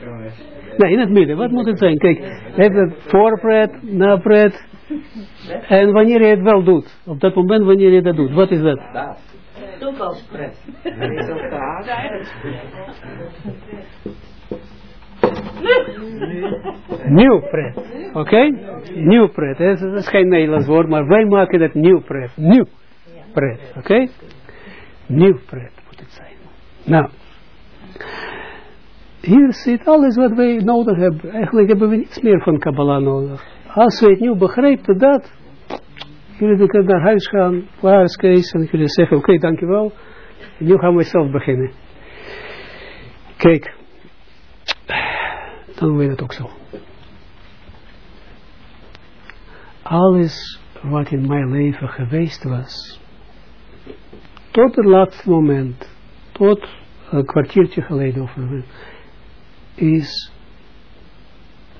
Nee, in het midden. Wat moet het zijn? Kijk, je hebt het voorpret, napret. En wanneer je het wel doet. Op dat moment wanneer je dat doet. Wat is dat? Toevalspret. Resultaat. Nieuw pret. Oké? Okay? Nieuw pret. Dat is geen Nederlands woord, maar wij maken het nieuw pret. Nieuw pret. Oké? Okay? Nieuw pret moet het zijn. Nou. Hier zit alles wat wij nodig hebben. Eigenlijk hebben we niets meer van Kabbalah nodig. Als we het nu begrijpen dat, jullie kunnen naar huis gaan, waar is Kees, en jullie zeggen, oké, okay, dankjewel. Nu gaan we zelf beginnen. Kijk, dan weet het ook zo. Alles wat in mijn leven geweest was, tot het laatste moment, tot een kwartiertje geleden of is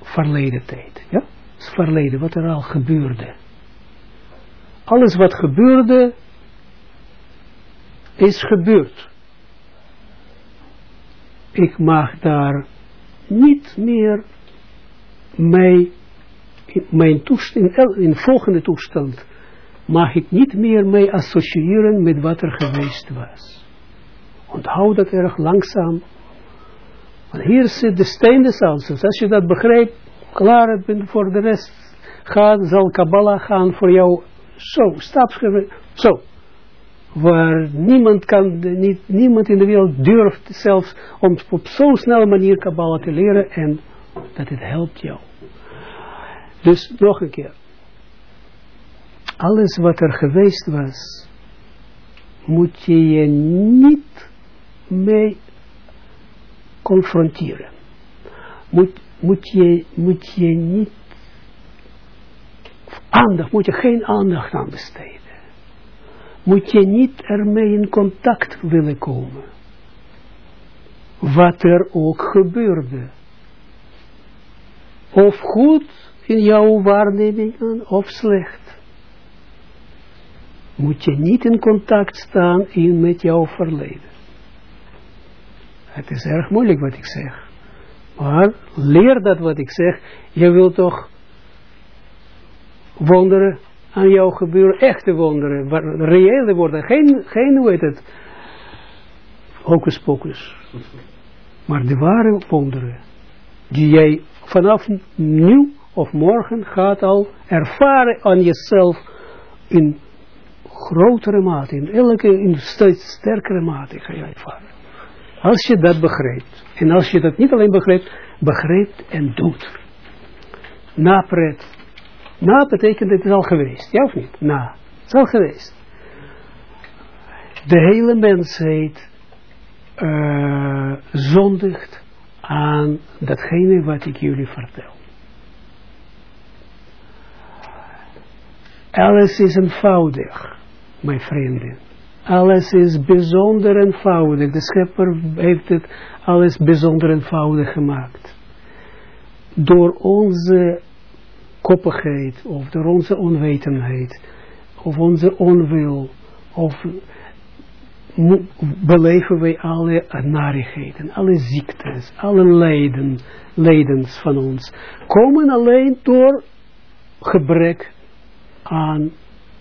verleden tijd. Ja? is verleden, wat er al gebeurde. Alles wat gebeurde, is gebeurd. Ik mag daar niet meer mij, mijn toestand, in, volgende toestand, mag ik niet meer mee associëren met wat er geweest was. Onthoud dat erg langzaam. Want hier zit de steen des. Als je dat begrijpt, klaar bent voor de rest, gaat, zal Kabbalah gaan voor jou zo, stapsgewijs, zo waar niemand kan, niet, niemand in de wereld durft zelfs om op zo'n snelle manier Kabbalah te leren en dat het helpt jou. Dus nog een keer. Alles wat er geweest was, moet je je niet mee confronteren. Moet, moet, je, moet je niet aandacht, moet je geen aandacht aan besteden moet je niet ermee in contact willen komen. Wat er ook gebeurde. Of goed in jouw waarnemingen of slecht. Moet je niet in contact staan in met jouw verleden. Het is erg moeilijk wat ik zeg. Maar leer dat wat ik zeg. Je wilt toch wonderen aan jou gebeuren echte wonderen, reële worden, geen, geen hoe heet het, hocus pocus. Maar de ware wonderen, die jij vanaf nu of morgen gaat al ervaren aan jezelf in grotere mate, in elke, in steeds sterkere mate ga je ervaren. Als je dat begrijpt, en als je dat niet alleen begrijpt, begrijpt en doet. Na pret. Na betekent het is al geweest, ja of niet? Na. Het is al geweest. De hele mensheid uh, zondigt aan datgene wat ik jullie vertel. Alles is eenvoudig, mijn vrienden. Alles is bijzonder eenvoudig. De schepper heeft het alles bijzonder eenvoudig gemaakt. Door onze koppigheid, of door onze onwetendheid, of onze onwil, of beleven wij alle narigheden, alle ziektes, alle lijden, leidens van ons, komen alleen door gebrek aan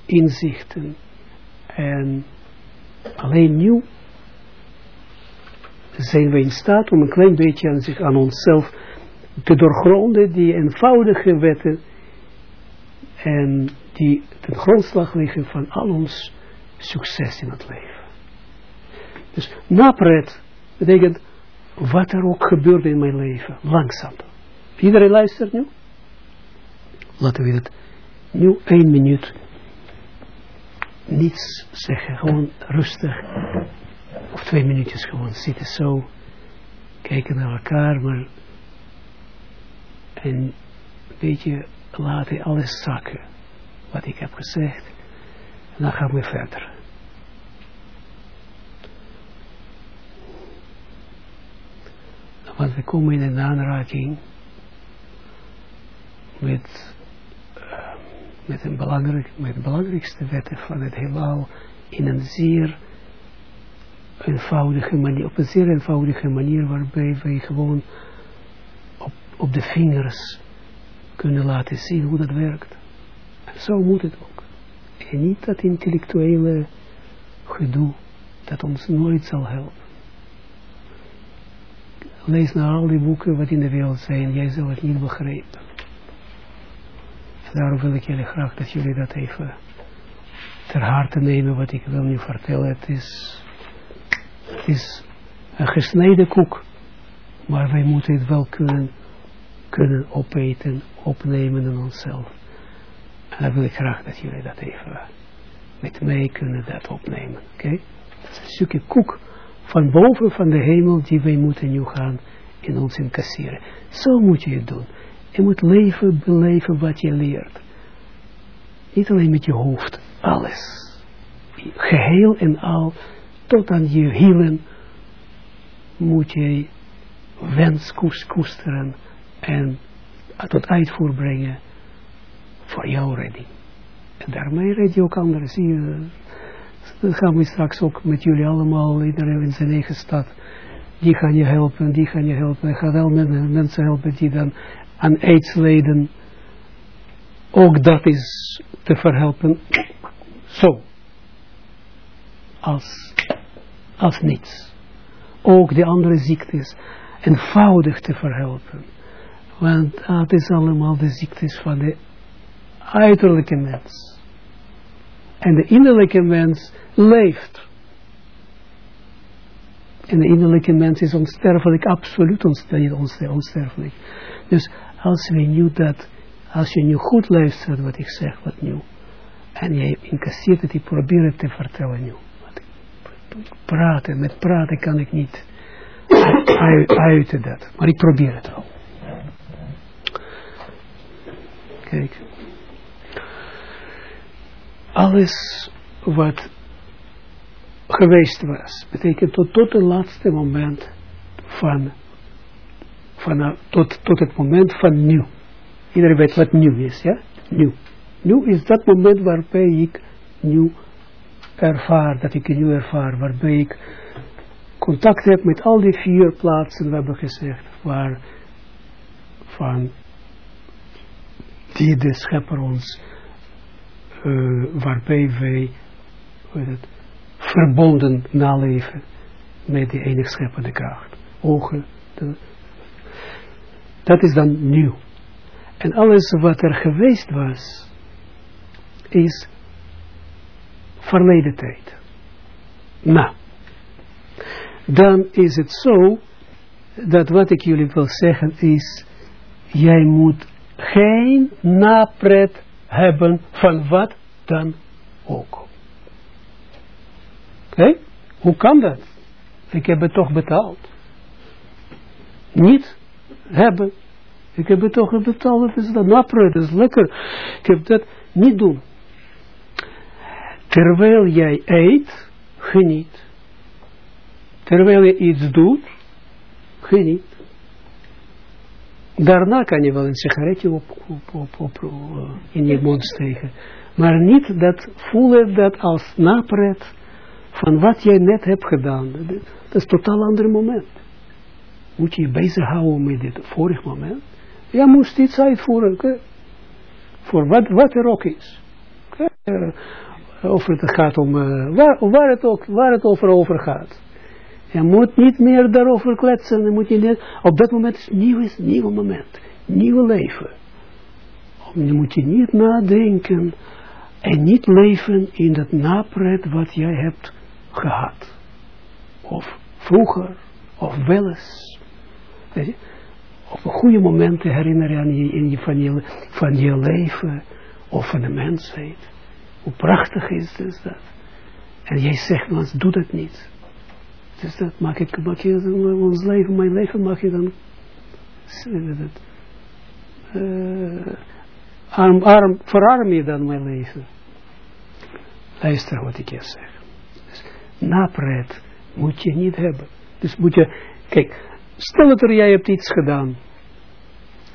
inzichten. En alleen nu zijn we in staat om een klein beetje aan, zich, aan onszelf te doorgronden, die eenvoudige wetten en die ten grondslag liggen van al ons succes in het leven. Dus napret betekent wat er ook gebeurt in mijn leven, langzaam. Iedereen luistert nu? Laten we het nu één minuut niets zeggen, gewoon rustig. Of twee minuutjes gewoon zitten zo, kijken naar elkaar, maar en een beetje laten alles zakken, wat ik heb gezegd. En dan gaan we verder. Want we komen in een aanraking met, uh, met, een belangrijk, met de belangrijkste wetten van het heelal in een zeer eenvoudige manier, op een zeer eenvoudige manier waarbij wij gewoon op, de vingers kunnen laten zien hoe dat werkt. En zo moet het ook. En niet dat intellectuele gedoe dat ons nooit zal helpen lees naar al die boeken wat in de wereld zijn, jij zal het niet begrijpen. En daarom wil ik jullie graag dat jullie dat even ter harte nemen wat ik wil nu vertellen. Het is, het is een gesneden koek, maar wij moeten het wel kunnen, kunnen opeten, opnemen in onszelf. En dan wil ik graag dat jullie dat even met mij kunnen dat opnemen. Oké? Dat is een stukje koek van boven van de hemel die wij moeten nu gaan in ons incasseren. Zo moet je het doen. Je moet leven, beleven wat je leert. Niet alleen met je hoofd, alles. Geheel en al, tot aan je hielen, moet je wens koesteren en tot uitvoer brengen voor jouw redding. En daarmee red je ook anderen. Zie je, dan gaan we straks ook met jullie allemaal, iedereen in zijn eigen stad. Die gaan je helpen, die gaan je helpen. Ik ga wel mensen helpen die dan aan aids lijden. Ook dat is te verhelpen. Zo. Als, als niets. Ook de andere ziektes eenvoudig te verhelpen. Want dat is allemaal de ziektes van de uiterlijke mens. En de innerlijke mens leeft. En de innerlijke mens is onsterfelijk, absoluut onsterfelijk. Dus als we nu dat, als je nu goed luistert wat ik zeg, wat nu, en je incasseert het, ik probeer het te vertellen nu. Praten, met praten kan ik niet uiten dat, maar ik probeer het wel. Kijk alles wat geweest was, betekent tot, tot het laatste moment van, van tot, tot het moment van nieuw. Iedereen weet wat nieuw is, ja? Nieuw. Nieuw is dat moment waarbij ik nieuw ervaar, dat ik nieuw ervaar, waarbij ik contact heb met al die vier plaatsen, we hebben gezegd, waar van die de schepper ons uh, waarbij wij het, verbonden naleven met die enige scheppende kracht. Ogen, dat is dan nieuw. En alles wat er geweest was, is verleden tijd. Nou, dan is het zo, dat wat ik jullie wil zeggen is, jij moet geen napret hebben van wat dan ook. Oké? Hoe kan dat? Ik heb het toch betaald. Niet hebben. Ik heb het toch betaald. Dat is dat napret. Is lekker. Ik heb dat niet doen. Terwijl jij eet, geniet. Terwijl je iets doet, geniet. Daarna kan je wel een sigaretje op, op, op, in je mond steken. Maar niet dat voelen dat als napret van wat jij net hebt gedaan. Dat is een totaal ander moment. Moet je je bezighouden met dit vorig moment. Jij moest iets uitvoeren. Voor wat, wat er ook is. Of het gaat om, waar, waar, het ook, waar het over, over gaat. Je moet niet meer daarover kletsen. Je moet je niet, op dat moment is is nieuw moment. Nieuw leven. Dan moet je niet nadenken en niet leven in dat napret wat jij hebt gehad. Of vroeger, of wel eens. Op goede momenten herinneren aan je, in je, van, je, van je leven of van de mensheid. Hoe prachtig is dus dat. En jij zegt, maar doe dat niet. Dus dat maak ik, maak je ons leven, mijn leven mag je dan uh, arm, arm, verarm je dan mijn leven. Luister wat ik je zeg. Dus, napret moet je niet hebben. Dus moet je, kijk, stel dat er jij hebt iets gedaan.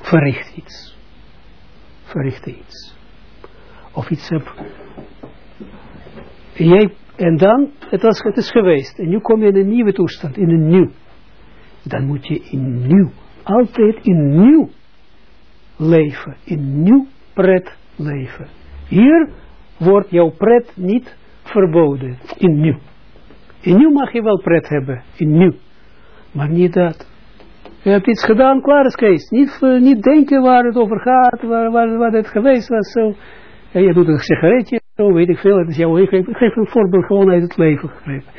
Verricht iets. Verricht iets. Of iets heb. Jij en dan, het, was, het is geweest. En nu kom je in een nieuwe toestand, in een nieuw. Dan moet je in nieuw, altijd in nieuw leven. In nieuw pret leven. Hier wordt jouw pret niet verboden. In nieuw. In nieuw mag je wel pret hebben. In nieuw. Maar niet dat. Je hebt iets gedaan, klaar is Kees. Niet, uh, niet denken waar het over gaat, waar, waar, waar het geweest was. Zo. En je doet een sigaretje. Zo weet ik veel, het is jouw, ik geef een voorbeeld gewoon uit het leven gegrepen.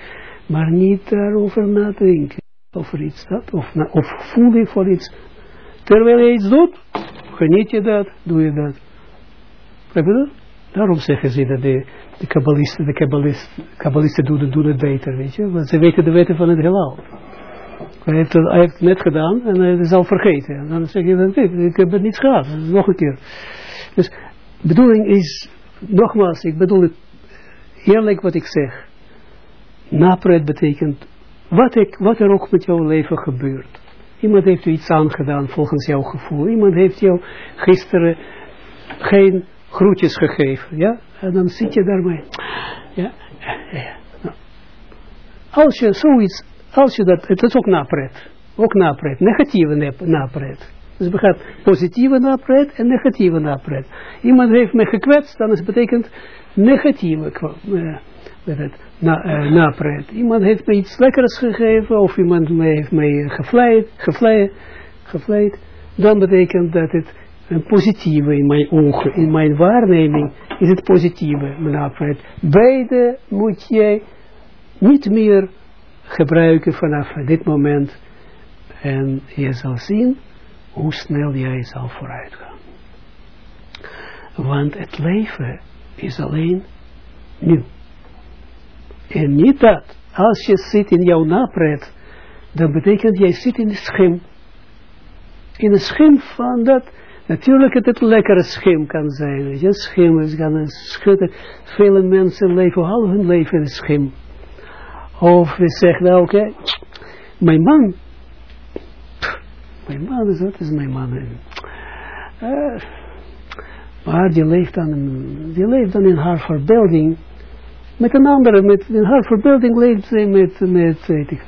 Maar niet daarover nadenken. Over iets dat, of, of voel je voor iets. Terwijl je iets doet, geniet je dat, doe je dat. Begrijp je dat? Daarom zeggen ze dat de, de kabbalisten, de kabbalisten, kabbalisten doen, doen het beter, weet je. Want ze weten de wetten van het heelal. Hij heeft, het, net gedaan en hij is al vergeten. En dan zeg je, ik heb het niet gehad, nog een keer. Dus de bedoeling is nogmaals, ik bedoel het eerlijk wat ik zeg. Napret betekent wat, wat er ook met jouw leven gebeurt. Iemand heeft u iets aangedaan volgens jouw gevoel. Iemand heeft jou gisteren geen groetjes gegeven. Ja? En dan zit je daarmee. Ja? ja. Nou. Als je zoiets, als je dat, het is ook napret. Ook napret, negatieve napret. Dus we gaan positieve napret en negatieve napret. Iemand heeft me gekwetst, dan is betekent negatieve uh. Iemand heeft me iets lekkers gegeven, of iemand heeft mij gevleid, gevleid, gevleid, dan betekent dat het een positieve in mijn ogen, in mijn waarneming, is het positieve napret. Beide moet je niet meer gebruiken vanaf dit moment. En je zal zien hoe snel jij zal vooruit gaan. Want het leven is alleen nu. En niet dat. Als je zit in jouw napret, dan betekent jij zit in de schim. In de schim van dat, natuurlijk het een lekkere schim kan zijn. Je, schim is gaan schudden. Vele mensen leven al hun leven in de schim. Of we zeggen, oké, okay, mijn man mijn man is, dat is mijn man. Maar die leeft, dan, die dan in haar verbeelding. Met een andere, met, in haar verbeelding leeft ze met, met, weet ik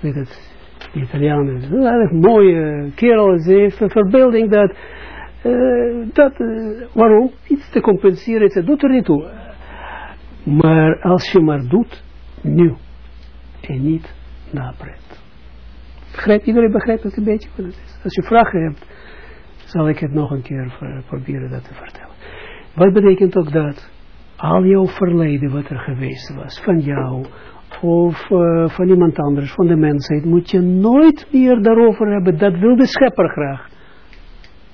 met, Italiaan. Een mooie kerel. Ze heeft een verbeelding dat, uh, dat uh, waarom? Iets te compenseren, ze doet er niet toe. Maar als je maar doet, nu. En niet napret. Begrijp, iedereen begrijpt het een beetje wat het is. Als je vragen hebt, zal ik het nog een keer proberen dat te vertellen. Wat betekent ook dat? Al jouw verleden wat er geweest was, van jou of uh, van iemand anders, van de mensheid, moet je nooit meer daarover hebben. Dat wil de schepper graag.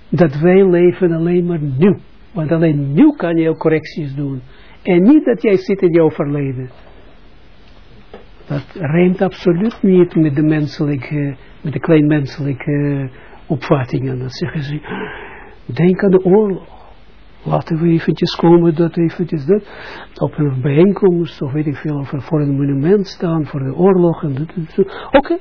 dat wij leven alleen maar nu. Want alleen nu kan je correcties doen. En niet dat jij zit in jouw verleden. Dat rijmt absoluut niet met de menselijke, met de kleinmenselijke opvattingen. Dat zeggen ze, denk aan de oorlog. Laten we eventjes komen dat eventjes dat, op een bijeenkomst, of weet ik veel, of voor een monument staan, voor de oorlog en dat. Oké,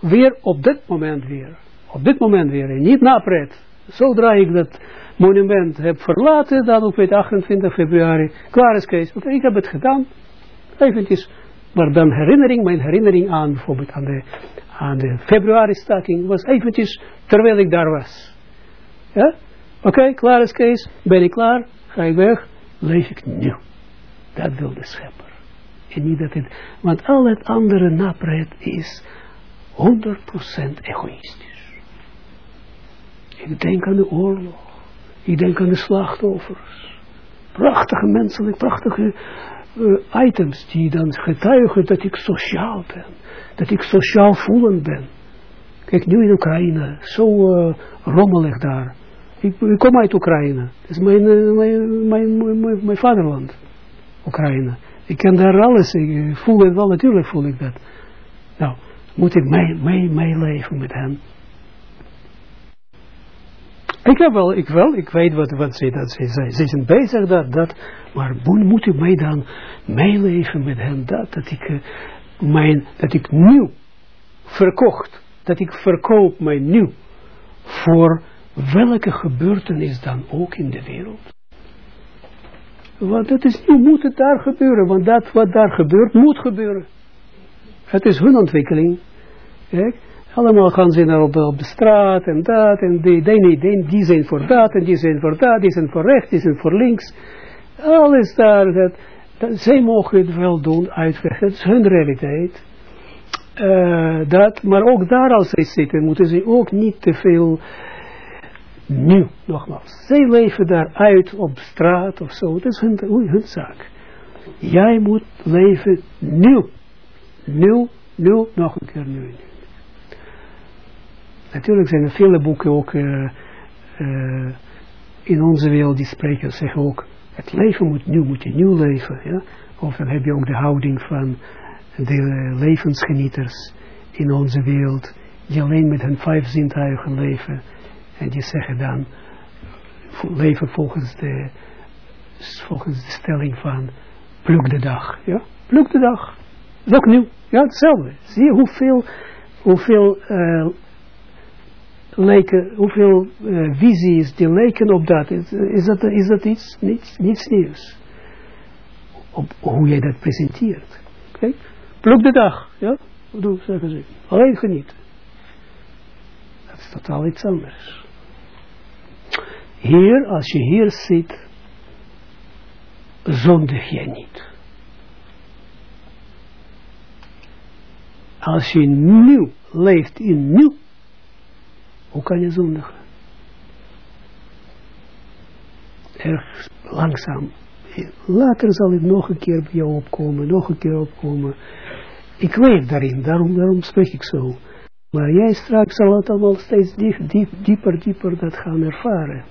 weer op dit moment weer. Op dit moment weer, en niet na pret. Zodra ik dat monument heb verlaten, dan op 28 februari, klaar is Kees. ik heb het gedaan, eventjes. Maar dan herinnering, mijn herinnering aan bijvoorbeeld aan de, aan de februari-staking, was eventjes terwijl ik daar was. Ja? Oké, klaar is Kees, ben ik klaar, ga ik weg, leef ik nu. Dat wil de schepper. En niet dat het, want al het andere napret is 100% egoïstisch. Ik denk aan de oorlog. Ik denk aan de slachtoffers. Prachtige menselijk, prachtige uh, items die dan getuigen dat ik sociaal ben. Dat ik sociaal voelend ben. Kijk, nu in Oekraïne, zo uh, rommelig daar. Ik, ik, kom uit Oekraïne. Dat is mijn, uh, mijn, mijn, mijn, mijn, vaderland. Oekraïne. Ik ken daar alles. Ik voel het wel, natuurlijk voel ik dat. Nou, moet ik meeleven mee, mee met hen. Ik heb wel, ik wel, ik weet wat, wat ze, dat ze zijn. Ze zijn bezig dat, dat, maar moet ik mij dan meeleven met hen, dat, dat ik, uh, mijn, dat ik nieuw verkocht, dat ik verkoop mij nieuw voor welke gebeurtenis dan ook in de wereld. Want het is nu moet het daar gebeuren, want dat wat daar gebeurt, moet gebeuren. Het is hun ontwikkeling. Kijk, allemaal gaan ze naar op, de straat en dat en die, die, die, die zijn voor dat en die zijn voor dat, die zijn voor rechts, die zijn voor links. Alles daar, dat, dat, zij mogen het wel doen, uitvechten, het is hun realiteit. Uh, dat, maar ook daar als zij zitten, moeten ze ook niet te veel nu, nogmaals. Zij leven daar uit op straat of zo, dat is hun, hun zaak. Jij moet leven nu. Nu, nu, nog een keer nu. Natuurlijk zijn er vele boeken ook uh, uh, in onze wereld die spreken, zeggen ook, het leven moet nu, moet je nieuw leven. Ja? Of dan heb je ook de houding van de levensgenieters in onze wereld, die alleen met hun vijf zintuigen leven. En die zeggen dan, leven volgens de, volgens de stelling van, pluk de dag. Ja? Pluk de dag. Dat is ook nieuw. Ja, hetzelfde. Zie je hoeveel, hoeveel uh, lijken, hoeveel uh, visies die lijken op dat. Is, is, dat, is dat iets, niets, nieuws? Op hoe jij dat presenteert. Kijk, pluk de dag. Ja, doe, zeggen ze. Alleen genieten. Dat is totaal iets anders. Hier, als je hier zit, zondig jij niet. Als je nu leeft in nu, hoe kan je zondigen? Erg langzaam. Later zal het nog een keer bij jou opkomen, nog een keer opkomen. Ik leef daarin, daarom, daarom spreek ik zo. Maar jij straks zal het allemaal steeds diep, diep, dieper, dieper dat gaan ervaren.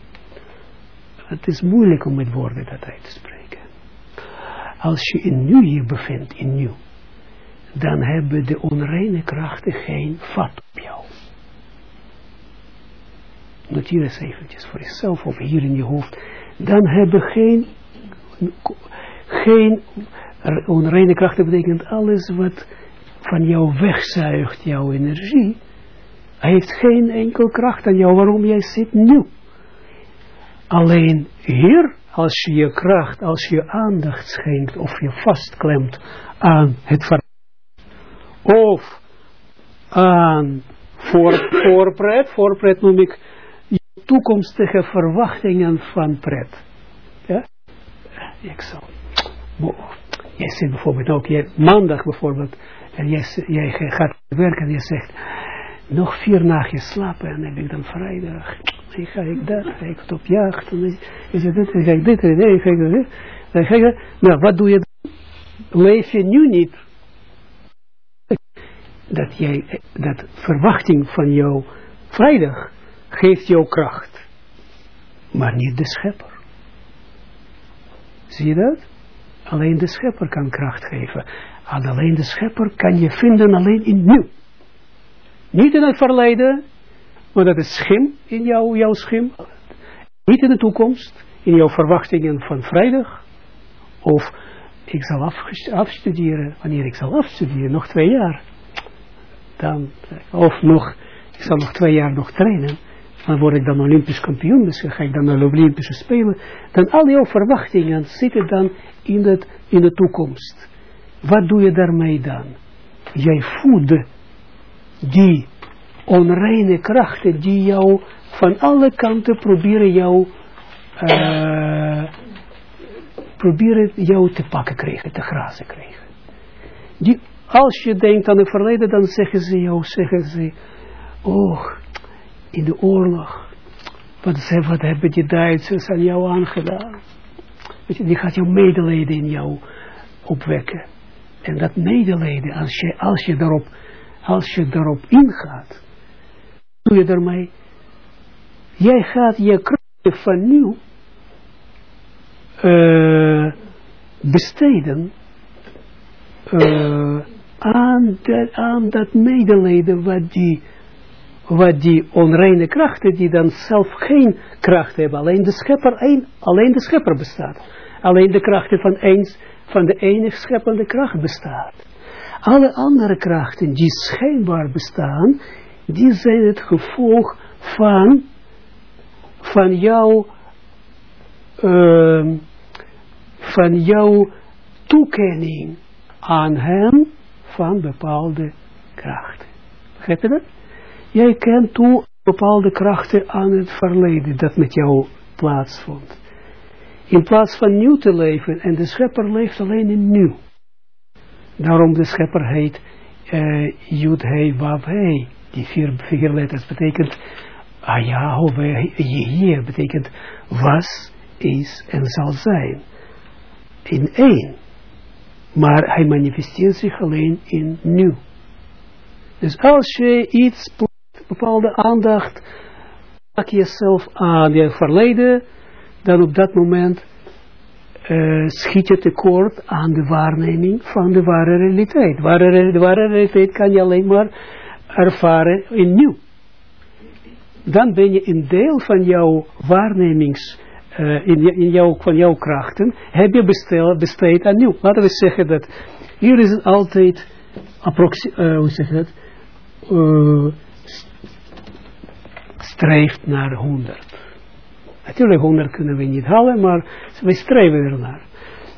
Het is moeilijk om met woorden dat uit te spreken. Als je in nu je bevindt, in nu, dan hebben de onreine krachten geen vat op jou. Noteer eens eventjes voor jezelf of hier in je hoofd. Dan hebben geen, geen onreine krachten betekent alles wat van jou wegzuigt, jouw energie. Heeft geen enkel kracht aan jou waarom jij zit nu. Alleen hier, als je je kracht, als je aandacht schenkt of je vastklemt aan het ver of aan voor, voorpret, voorpret noem ik toekomstige verwachtingen van pret. Ja? Ik zal, jij zit bijvoorbeeld ook, jij, maandag bijvoorbeeld, en jij, jij gaat werken en je zegt, nog vier nachtjes slapen en heb ik dan vrijdag. Dan ga ik dat, ga ik op jacht, en is het dit, ga ik dit, en dan ga ik dit, dan ga ik dat. Nou, wat doe je dan? Leef je nu niet? Dat jij, dat verwachting van jou vrijdag geeft jou kracht. maar niet de schepper. Zie je dat? Alleen de schepper kan kracht geven. En alleen de schepper kan je vinden alleen in nu. Niet in het verleden, maar dat is schim in jou, jouw schim. Niet in de toekomst, in jouw verwachtingen van vrijdag. Of ik zal afstuderen, wanneer ik zal afstuderen, nog twee jaar. Dan, of nog, ik zal nog twee jaar nog trainen. Dan word ik dan Olympisch kampioen, dus ga ik dan naar de Olympische Spelen. Dan al jouw verwachtingen zitten dan in, het, in de toekomst. Wat doe je daarmee dan? Jij voedt die onreine krachten die jou van alle kanten proberen jou, uh, proberen jou te pakken krijgen, te grazen krijgen. Die, als je denkt aan het verleden, dan zeggen ze jou, zeggen ze, oh, in de oorlog, wat, wat hebben die Duitsers aan jou aangedaan? Die gaat jouw medelijden in jou opwekken. En dat medelijden, als je, als je, daarop, als je daarop ingaat, doe je ermee? Jij gaat je krachten van nieuw uh, besteden uh, aan, dat, aan dat medelijden wat die, wat die onreine krachten, die dan zelf geen kracht hebben, alleen de schepper, een, alleen de schepper bestaat. Alleen de krachten van, eens, van de enige scheppende kracht bestaat. Alle andere krachten die schijnbaar bestaan, die zijn het gevolg van, van jouw, uh, van jouw toekenning aan hem van bepaalde krachten. Begrijp je dat? Jij kent toe bepaalde krachten aan het verleden dat met jou plaatsvond. In plaats van nieuw te leven, en de schepper leeft alleen in nieuw. Daarom de schepper heet uh, Yud Hei Wav Hei. Die vier, vier letters betekent Ayahu hier betekent was, is en zal zijn. In één. Maar hij manifesteert zich alleen in nu. Dus als je iets, bepaalde aandacht, maak jezelf aan je verleden, dan op dat moment uh, schiet je tekort aan de waarneming van de ware realiteit. Ware, de ware realiteit kan je alleen maar ervaren in nieuw. Dan ben je een deel van jouw waarnemings, uh, in, in jouw, van jouw krachten, heb je besteed aan nieuw. Laten we zeggen dat, hier is het altijd, uh, hoe zeg je dat, streeft naar 100. Natuurlijk 100 kunnen we niet halen, maar we streven ernaar.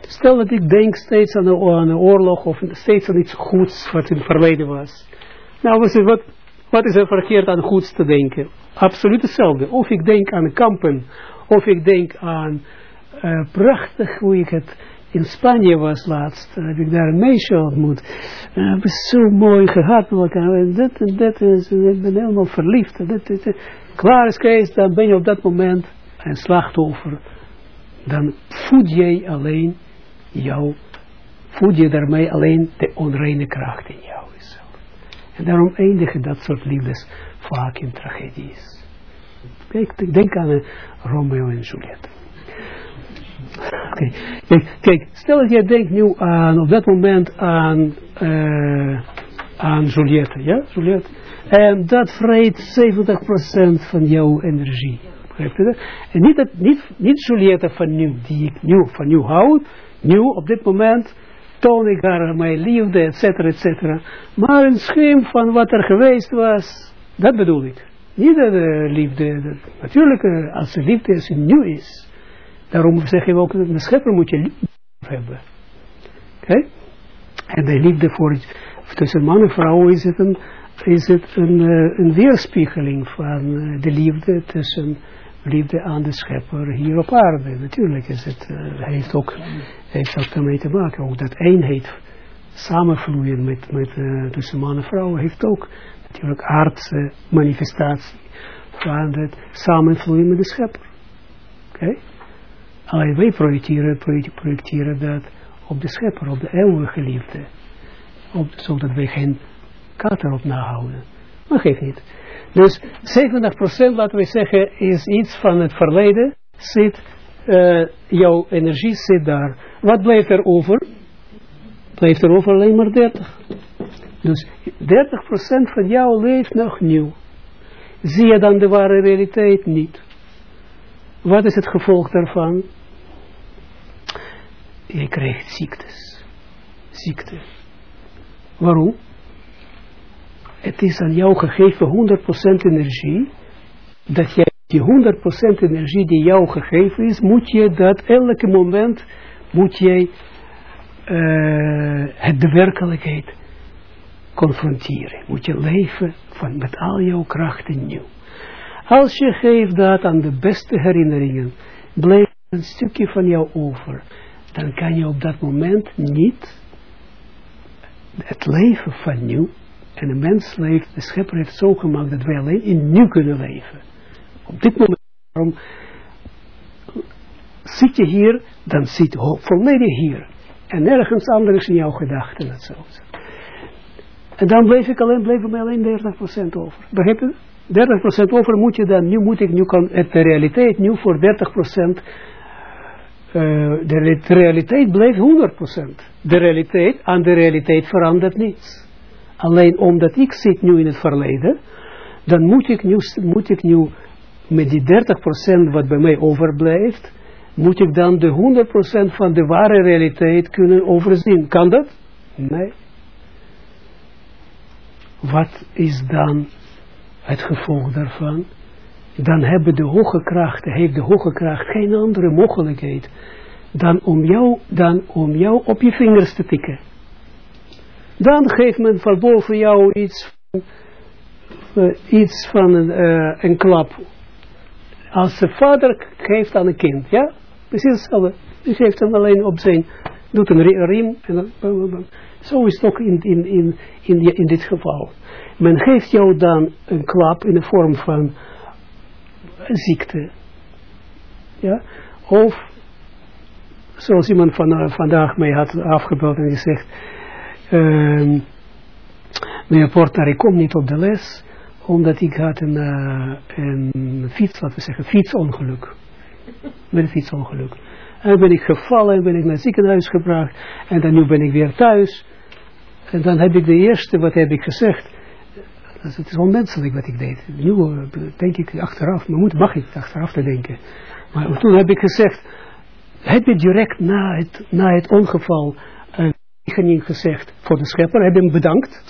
Stel dat ik denk steeds aan een, oorlog of steeds aan iets goeds wat in het verleden was. Nou, wat, wat is er verkeerd aan goeds te denken? Absoluut hetzelfde. Of ik denk aan kampen, of ik denk aan uh, prachtig hoe ik het in Spanje was laatst, uh, heb ik daar een meisje ontmoet. Uh, we hebben zo mooi gehad met elkaar. En dat en dat ik ben helemaal verliefd. Dat, klaar is Kees, dan ben je op dat moment een slachtoffer, dan voed jij alleen jou, voed je daarmee alleen de onreine kracht in jou. En daarom eindigen dat soort liefdes vaak in tragedies. Kijk, denk aan Romeo en Juliet. Okay. Kijk, kijk, stel dat jij denkt nu aan, op dat moment aan, uh, aan Juliette, ja, Juliette. En dat vreet 70% van jouw energie. En niet, dat, niet, niet Juliette van nu, die ik nu van nu houd, nu op dit moment toon ik haar mijn liefde, et cetera, et cetera. Maar een schim van wat er geweest was, dat bedoel ik. Niet de liefde, natuurlijk als de liefde is nieuw is. Daarom zeggen we ook, de schepper moet je liefde hebben. Oké? En de liefde voor, tussen man en vrouw is het een, is het een, een weerspiegeling van de liefde tussen liefde aan de schepper hier op aarde. Natuurlijk is het, uh, heeft, ook, heeft ook daarmee te maken. Ook dat eenheid samenvloeien met, met, tussen man en vrouw heeft ook natuurlijk aardse manifestatie van het samenvloeien met de schepper. Oké? Alleen wij projecteren, projecteren dat op de schepper, op de eeuwige liefde. Op, zodat wij geen kater op nahouden. Maar geeft niet. Dus 70% laten we zeggen is iets van het verleden. zit, uh, jouw energie zit daar. Wat blijft er over? Blijft er over alleen maar 30. Dus 30% van jou leeft nog nieuw. Zie je dan de ware realiteit niet? Wat is het gevolg daarvan? Je krijgt ziektes. Ziekte. Waarom? Het is aan jou gegeven 100% energie. Dat jij die 100% energie die jou gegeven is, moet je dat elke moment, moet jij uh, het de werkelijkheid confronteren. Moet je leven van, met al jouw krachten nieuw. Als je geeft dat aan de beste herinneringen, blijft een stukje van jou over. Dan kan je op dat moment niet het leven van nieuw. En een mens leeft, de schepper heeft zo gemaakt dat wij alleen in nieuw kunnen leven. Op dit moment, zit je hier, dan zit je volledig hier. En nergens anders in jouw gedachten. Zo. En dan bleef ik alleen, bleef mij alleen 30% over. Begrijp je? 30% over moet je dan, nu moet ik, nu kan het de realiteit, nu voor 30%, uh, de realiteit blijft 100%. De realiteit, aan de realiteit verandert niets. Alleen omdat ik zit nu in het verleden, dan moet ik nu, moet ik nu met die 30% wat bij mij overblijft, moet ik dan de 100% van de ware realiteit kunnen overzien. Kan dat? Nee. Wat is dan het gevolg daarvan? Dan hebben de hoge krachten, heeft de hoge kracht geen andere mogelijkheid dan om jou, dan om jou op je vingers te tikken. Dan geeft men van boven jou iets, uh, iets van een, uh, een klap. Als de vader geeft aan een kind, ja, precies hetzelfde. Die geeft hem alleen op zijn, doet een riem en dan, zo is het ook in, in, in, in, in dit geval. Men geeft jou dan een klap in de vorm van ziekte. Ja, of zoals iemand van, uh, vandaag mij had afgebeld en gezegd, uh, meneer Porter, ik kom niet op de les, omdat ik had een, uh, een fiets, laten we zeggen, fietsongeluk. Met een fietsongeluk. En ben ik gevallen en ben ik naar het ziekenhuis gebracht. En dan nu ben ik weer thuis. En dan heb ik de eerste, wat heb ik gezegd? Dus het is onmenselijk wat ik deed. Nu uh, denk ik achteraf, maar moet, mag ik achteraf te denken. Maar toen heb ik gezegd, heb je direct na het, na het ongeval een zegening gezegd voor de schepper, heb je hem bedankt.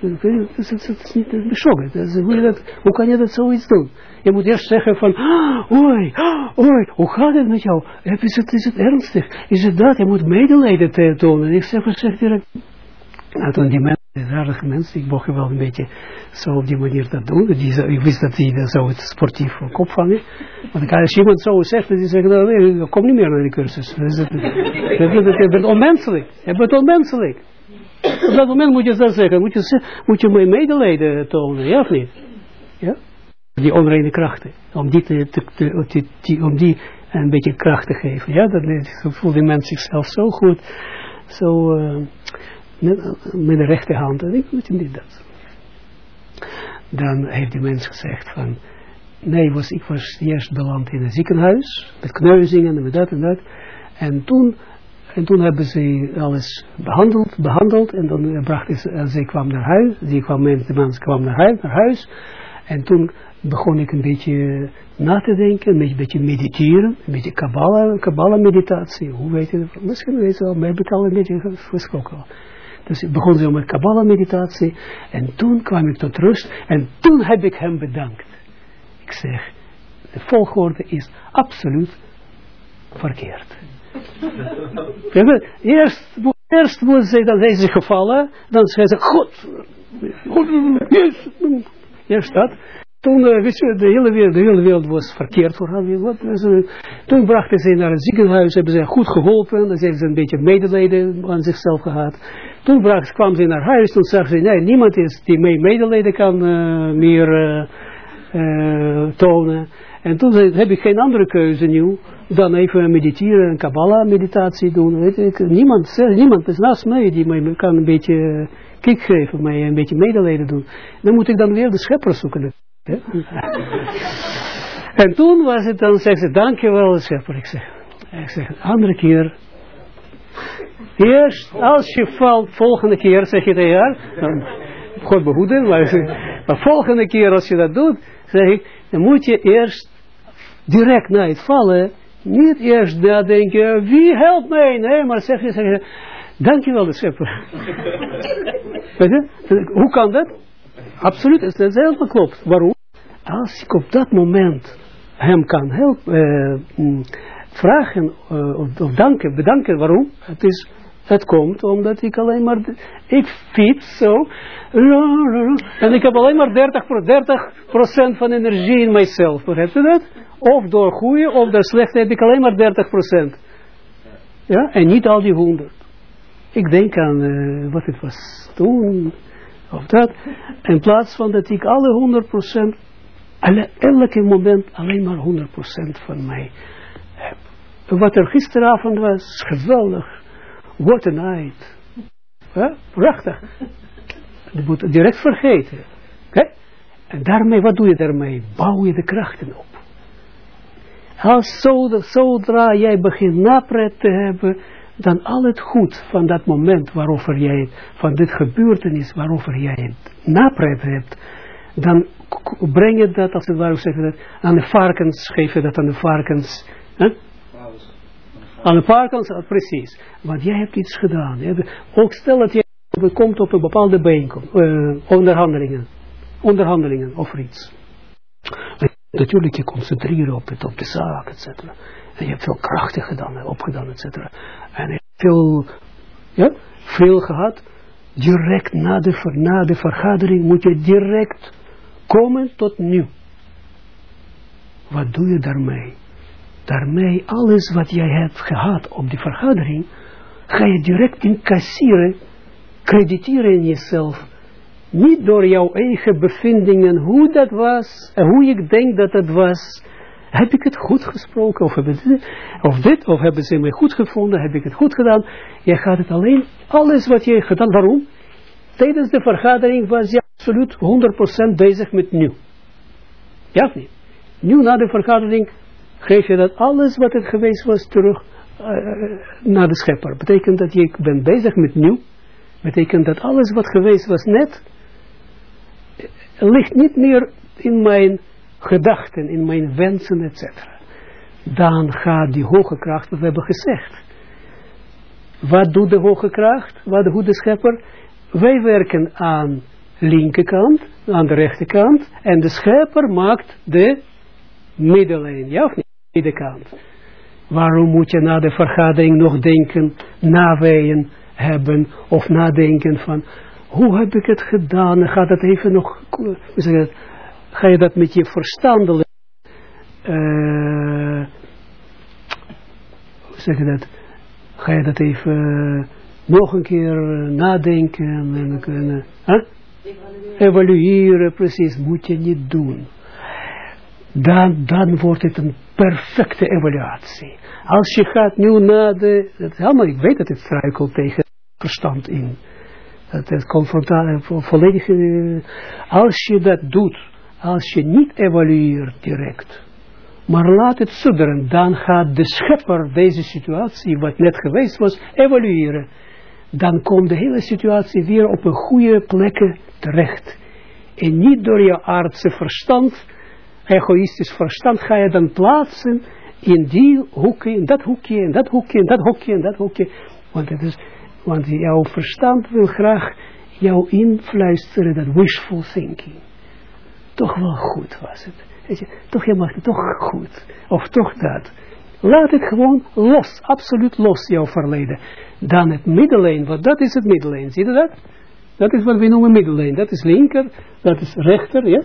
[laughs] dat, is, niet beschokken. Hoe, hoe kan je dat zoiets doen? Je moet eerst zeggen van, oei, oei, hoe gaat het met jou? Is het, is het ernstig? Is het dat? Je moet medelijden tonen. Ik zeg, zeg direct, nou, toen die mensen, aardige mensen, ik mocht wel een beetje zo op die manier dat doen. Die, ik wist dat die dat het sportief voor kop vangen. Want als iemand zo zegt, dan zeggen nou, nee, kom niet meer naar die cursus. Dat het, bent onmenselijk. Je bent onmenselijk. Op dat moment moet je dat zeggen. Moet je, moet je medelijden tonen, ja of niet? Ja? Die onreine krachten. Om die, te, om die een beetje kracht te geven. Ja, dat voelt die mens zichzelf zo goed. Zo... Uh, met de rechterhand. En ik moet niet dat. Dan heeft die mens gezegd van, nee, was, ik was eerst beland in een ziekenhuis, met kneuzingen en met dat en dat. En toen, en toen hebben ze alles behandeld, behandeld en dan bracht ze, en ze kwam naar huis, die kwam, de mens kwam naar huis, naar huis. En toen begon ik een beetje na te denken, een beetje, mediteren, een beetje Kabbalah, Kabbalah meditatie. Hoe weet je dat? Misschien weet je wel, maar heb ik al een beetje geschrokken. Dus begon zo met Kabbalah meditatie. En toen kwam ik tot rust. En toen heb ik hem bedankt. Ik zeg, de volgorde is absoluut verkeerd. [laughs] eerst, eerst moet ze, dan zijn ze gevallen. Dan zei ze, God. God, yes. Eerst dat. Toen, uh, wist de hele, wereld, was verkeerd voor haar. Uh, toen brachten ze naar een ziekenhuis, hebben ze goed geholpen. Dan hebben ze een beetje medelijden aan zichzelf gehad. Toen bracht, kwam ze naar huis, toen zag ze, nee, niemand is die mee medelijden kan uh, meer tonen. En toen zei, heb ik geen andere keuze nu dan even mediteren, een Kabbalah meditatie doen. Weet ik, niemand, niemand is naast mij die mij kan een beetje kick geven, mij een beetje medelijden doen. Dan moet ik dan weer de schepper zoeken. [laughs] En toen was het dan, zegt ze, dankjewel schepper. Ik zeg, ik zeg, een andere keer. Eerst, als je valt, volgende keer, zeg je tegen haar, dan, God behoeden, maar, volgende keer als je dat doet, zeg ik, dan moet je eerst direct na het vallen, niet eerst nadenken, wie helpt mij? Nee, maar zeg je, zeg je, dankjewel de schepper. [laughs] Weet je? Hoe kan dat? Absoluut, het is helemaal klopt. Waarom? Als ik op dat moment hem kan helpen, uh, vragen uh, of, of, danken, bedanken, waarom? Het is, het komt omdat ik alleen maar, ik fiets zo, en ik heb alleen maar 30%, 30 van energie in mijzelf, begrijpt u dat? Of door goede, of door slechte heb ik alleen maar 30%. Ja, en niet al die 100. Ik denk aan uh, wat het was toen, of dat. In plaats van dat ik alle 100%, alle, elke moment alleen maar 100% van mij heb. Wat er gisteravond was, geweldig. What a night. Prachtig. Je moet direct vergeten. En daarmee, wat doe je daarmee? Bouw je de krachten op. Als zodra jij begint napret te hebben, dan al het goed van dat moment waarover jij, van dit gebeurtenis waarover jij het napret hebt, dan breng je dat, als het ware aan de varkens, geef je dat aan de varkens. Aan de varkens, precies. Want jij hebt iets gedaan. Ook stel dat jij komt op een bepaalde bijeenkomst, uh, onderhandelingen, onderhandelingen of iets. Natuurlijk, je concentreren op het, op de zaak, et cetera. En je hebt veel krachten gedaan, opgedaan, et cetera. En je hebt veel, ja, veel gehad. Direct na de, na de vergadering moet je direct komen tot nu. Wat doe je daarmee? Daarmee, alles wat jij hebt gehad op die vergadering, ga je direct incasseren, crediteren in jezelf niet door jouw eigen bevindingen, hoe dat was, en hoe ik denk dat het was. Heb ik het goed gesproken, of, hebben ze, of dit, of hebben ze mij goed gevonden, heb ik het goed gedaan. Je gaat het alleen, alles wat je gedaan, waarom? Tijdens de vergadering was je absoluut 100% bezig met nu. Ja of niet? Nu na de vergadering geef je dat alles wat het geweest was terug uh, naar de schepper. Betekent dat je bent bezig met nieuw. Betekent dat alles wat geweest was net, ligt niet meer in mijn gedachten, in mijn wensen, etc. Dan gaat die hoge kracht, wat we hebben gezegd. Wat doet de hoge kracht? Wat doet de schepper? Wij werken aan linkerkant, aan de rechterkant, en de schepper maakt de middellijn, ja of niet? Middenkant. Waarom moet je na de vergadering nog denken, naweien hebben, of nadenken van, hoe heb ik het gedaan? Gaat dat even nog, zeg ga je dat met je verstandelijk, uh, hoe zeg je dat? Ga je dat even nog een keer nadenken en kunnen, huh? evalueren, precies, moet je niet doen. Dan, dan wordt het een perfecte evaluatie. Als je gaat nu naar de, helemaal, ik weet dat het struikelt tegen verstand in het, het confrontatie, volledig, uh, als je dat doet, als je niet evalueert direct, maar laat het sudderen, dan gaat de schepper deze situatie, wat net geweest was, evalueren. Dan komt de hele situatie weer op een goede plek terecht. En niet door je aardse verstand, egoïstisch verstand, ga je dan plaatsen in die hoekje, in dat hoekje, in dat hoekje, in dat hoekje, in dat hoekje. Want het is want jouw verstand wil graag jou influisteren, dat wishful thinking. Toch wel goed was het. Je, toch, je mag het toch goed. Of toch dat. Laat het gewoon los, absoluut los, jouw verleden. Dan het middellijn, want dat is het middellijn. Zie je dat? Dat is wat we noemen middellijn. Dat is linker, dat is rechter, ja?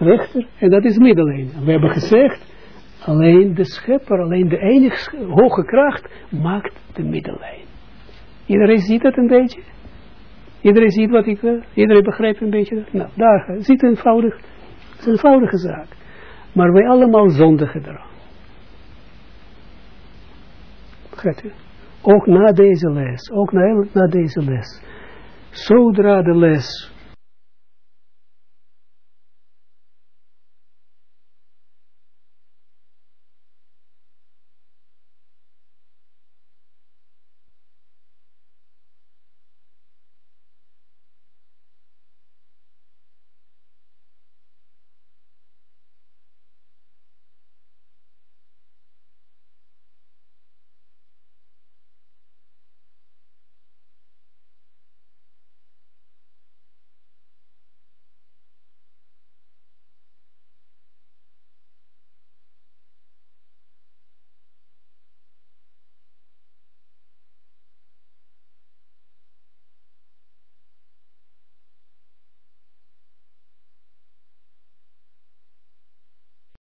Rechter, en dat is middellijn. We hebben gezegd, alleen de schepper, alleen de enige hoge kracht maakt de middellijn. Iedereen ziet het een beetje. Iedereen ziet wat ik wil. Iedereen begrijpt een beetje. Nou, daar ziet het eenvoudig. Het is een eenvoudige zaak. Maar wij allemaal zondigen eraan. Begrijpt u? Ook na deze les. Ook na, na deze les. Zodra de les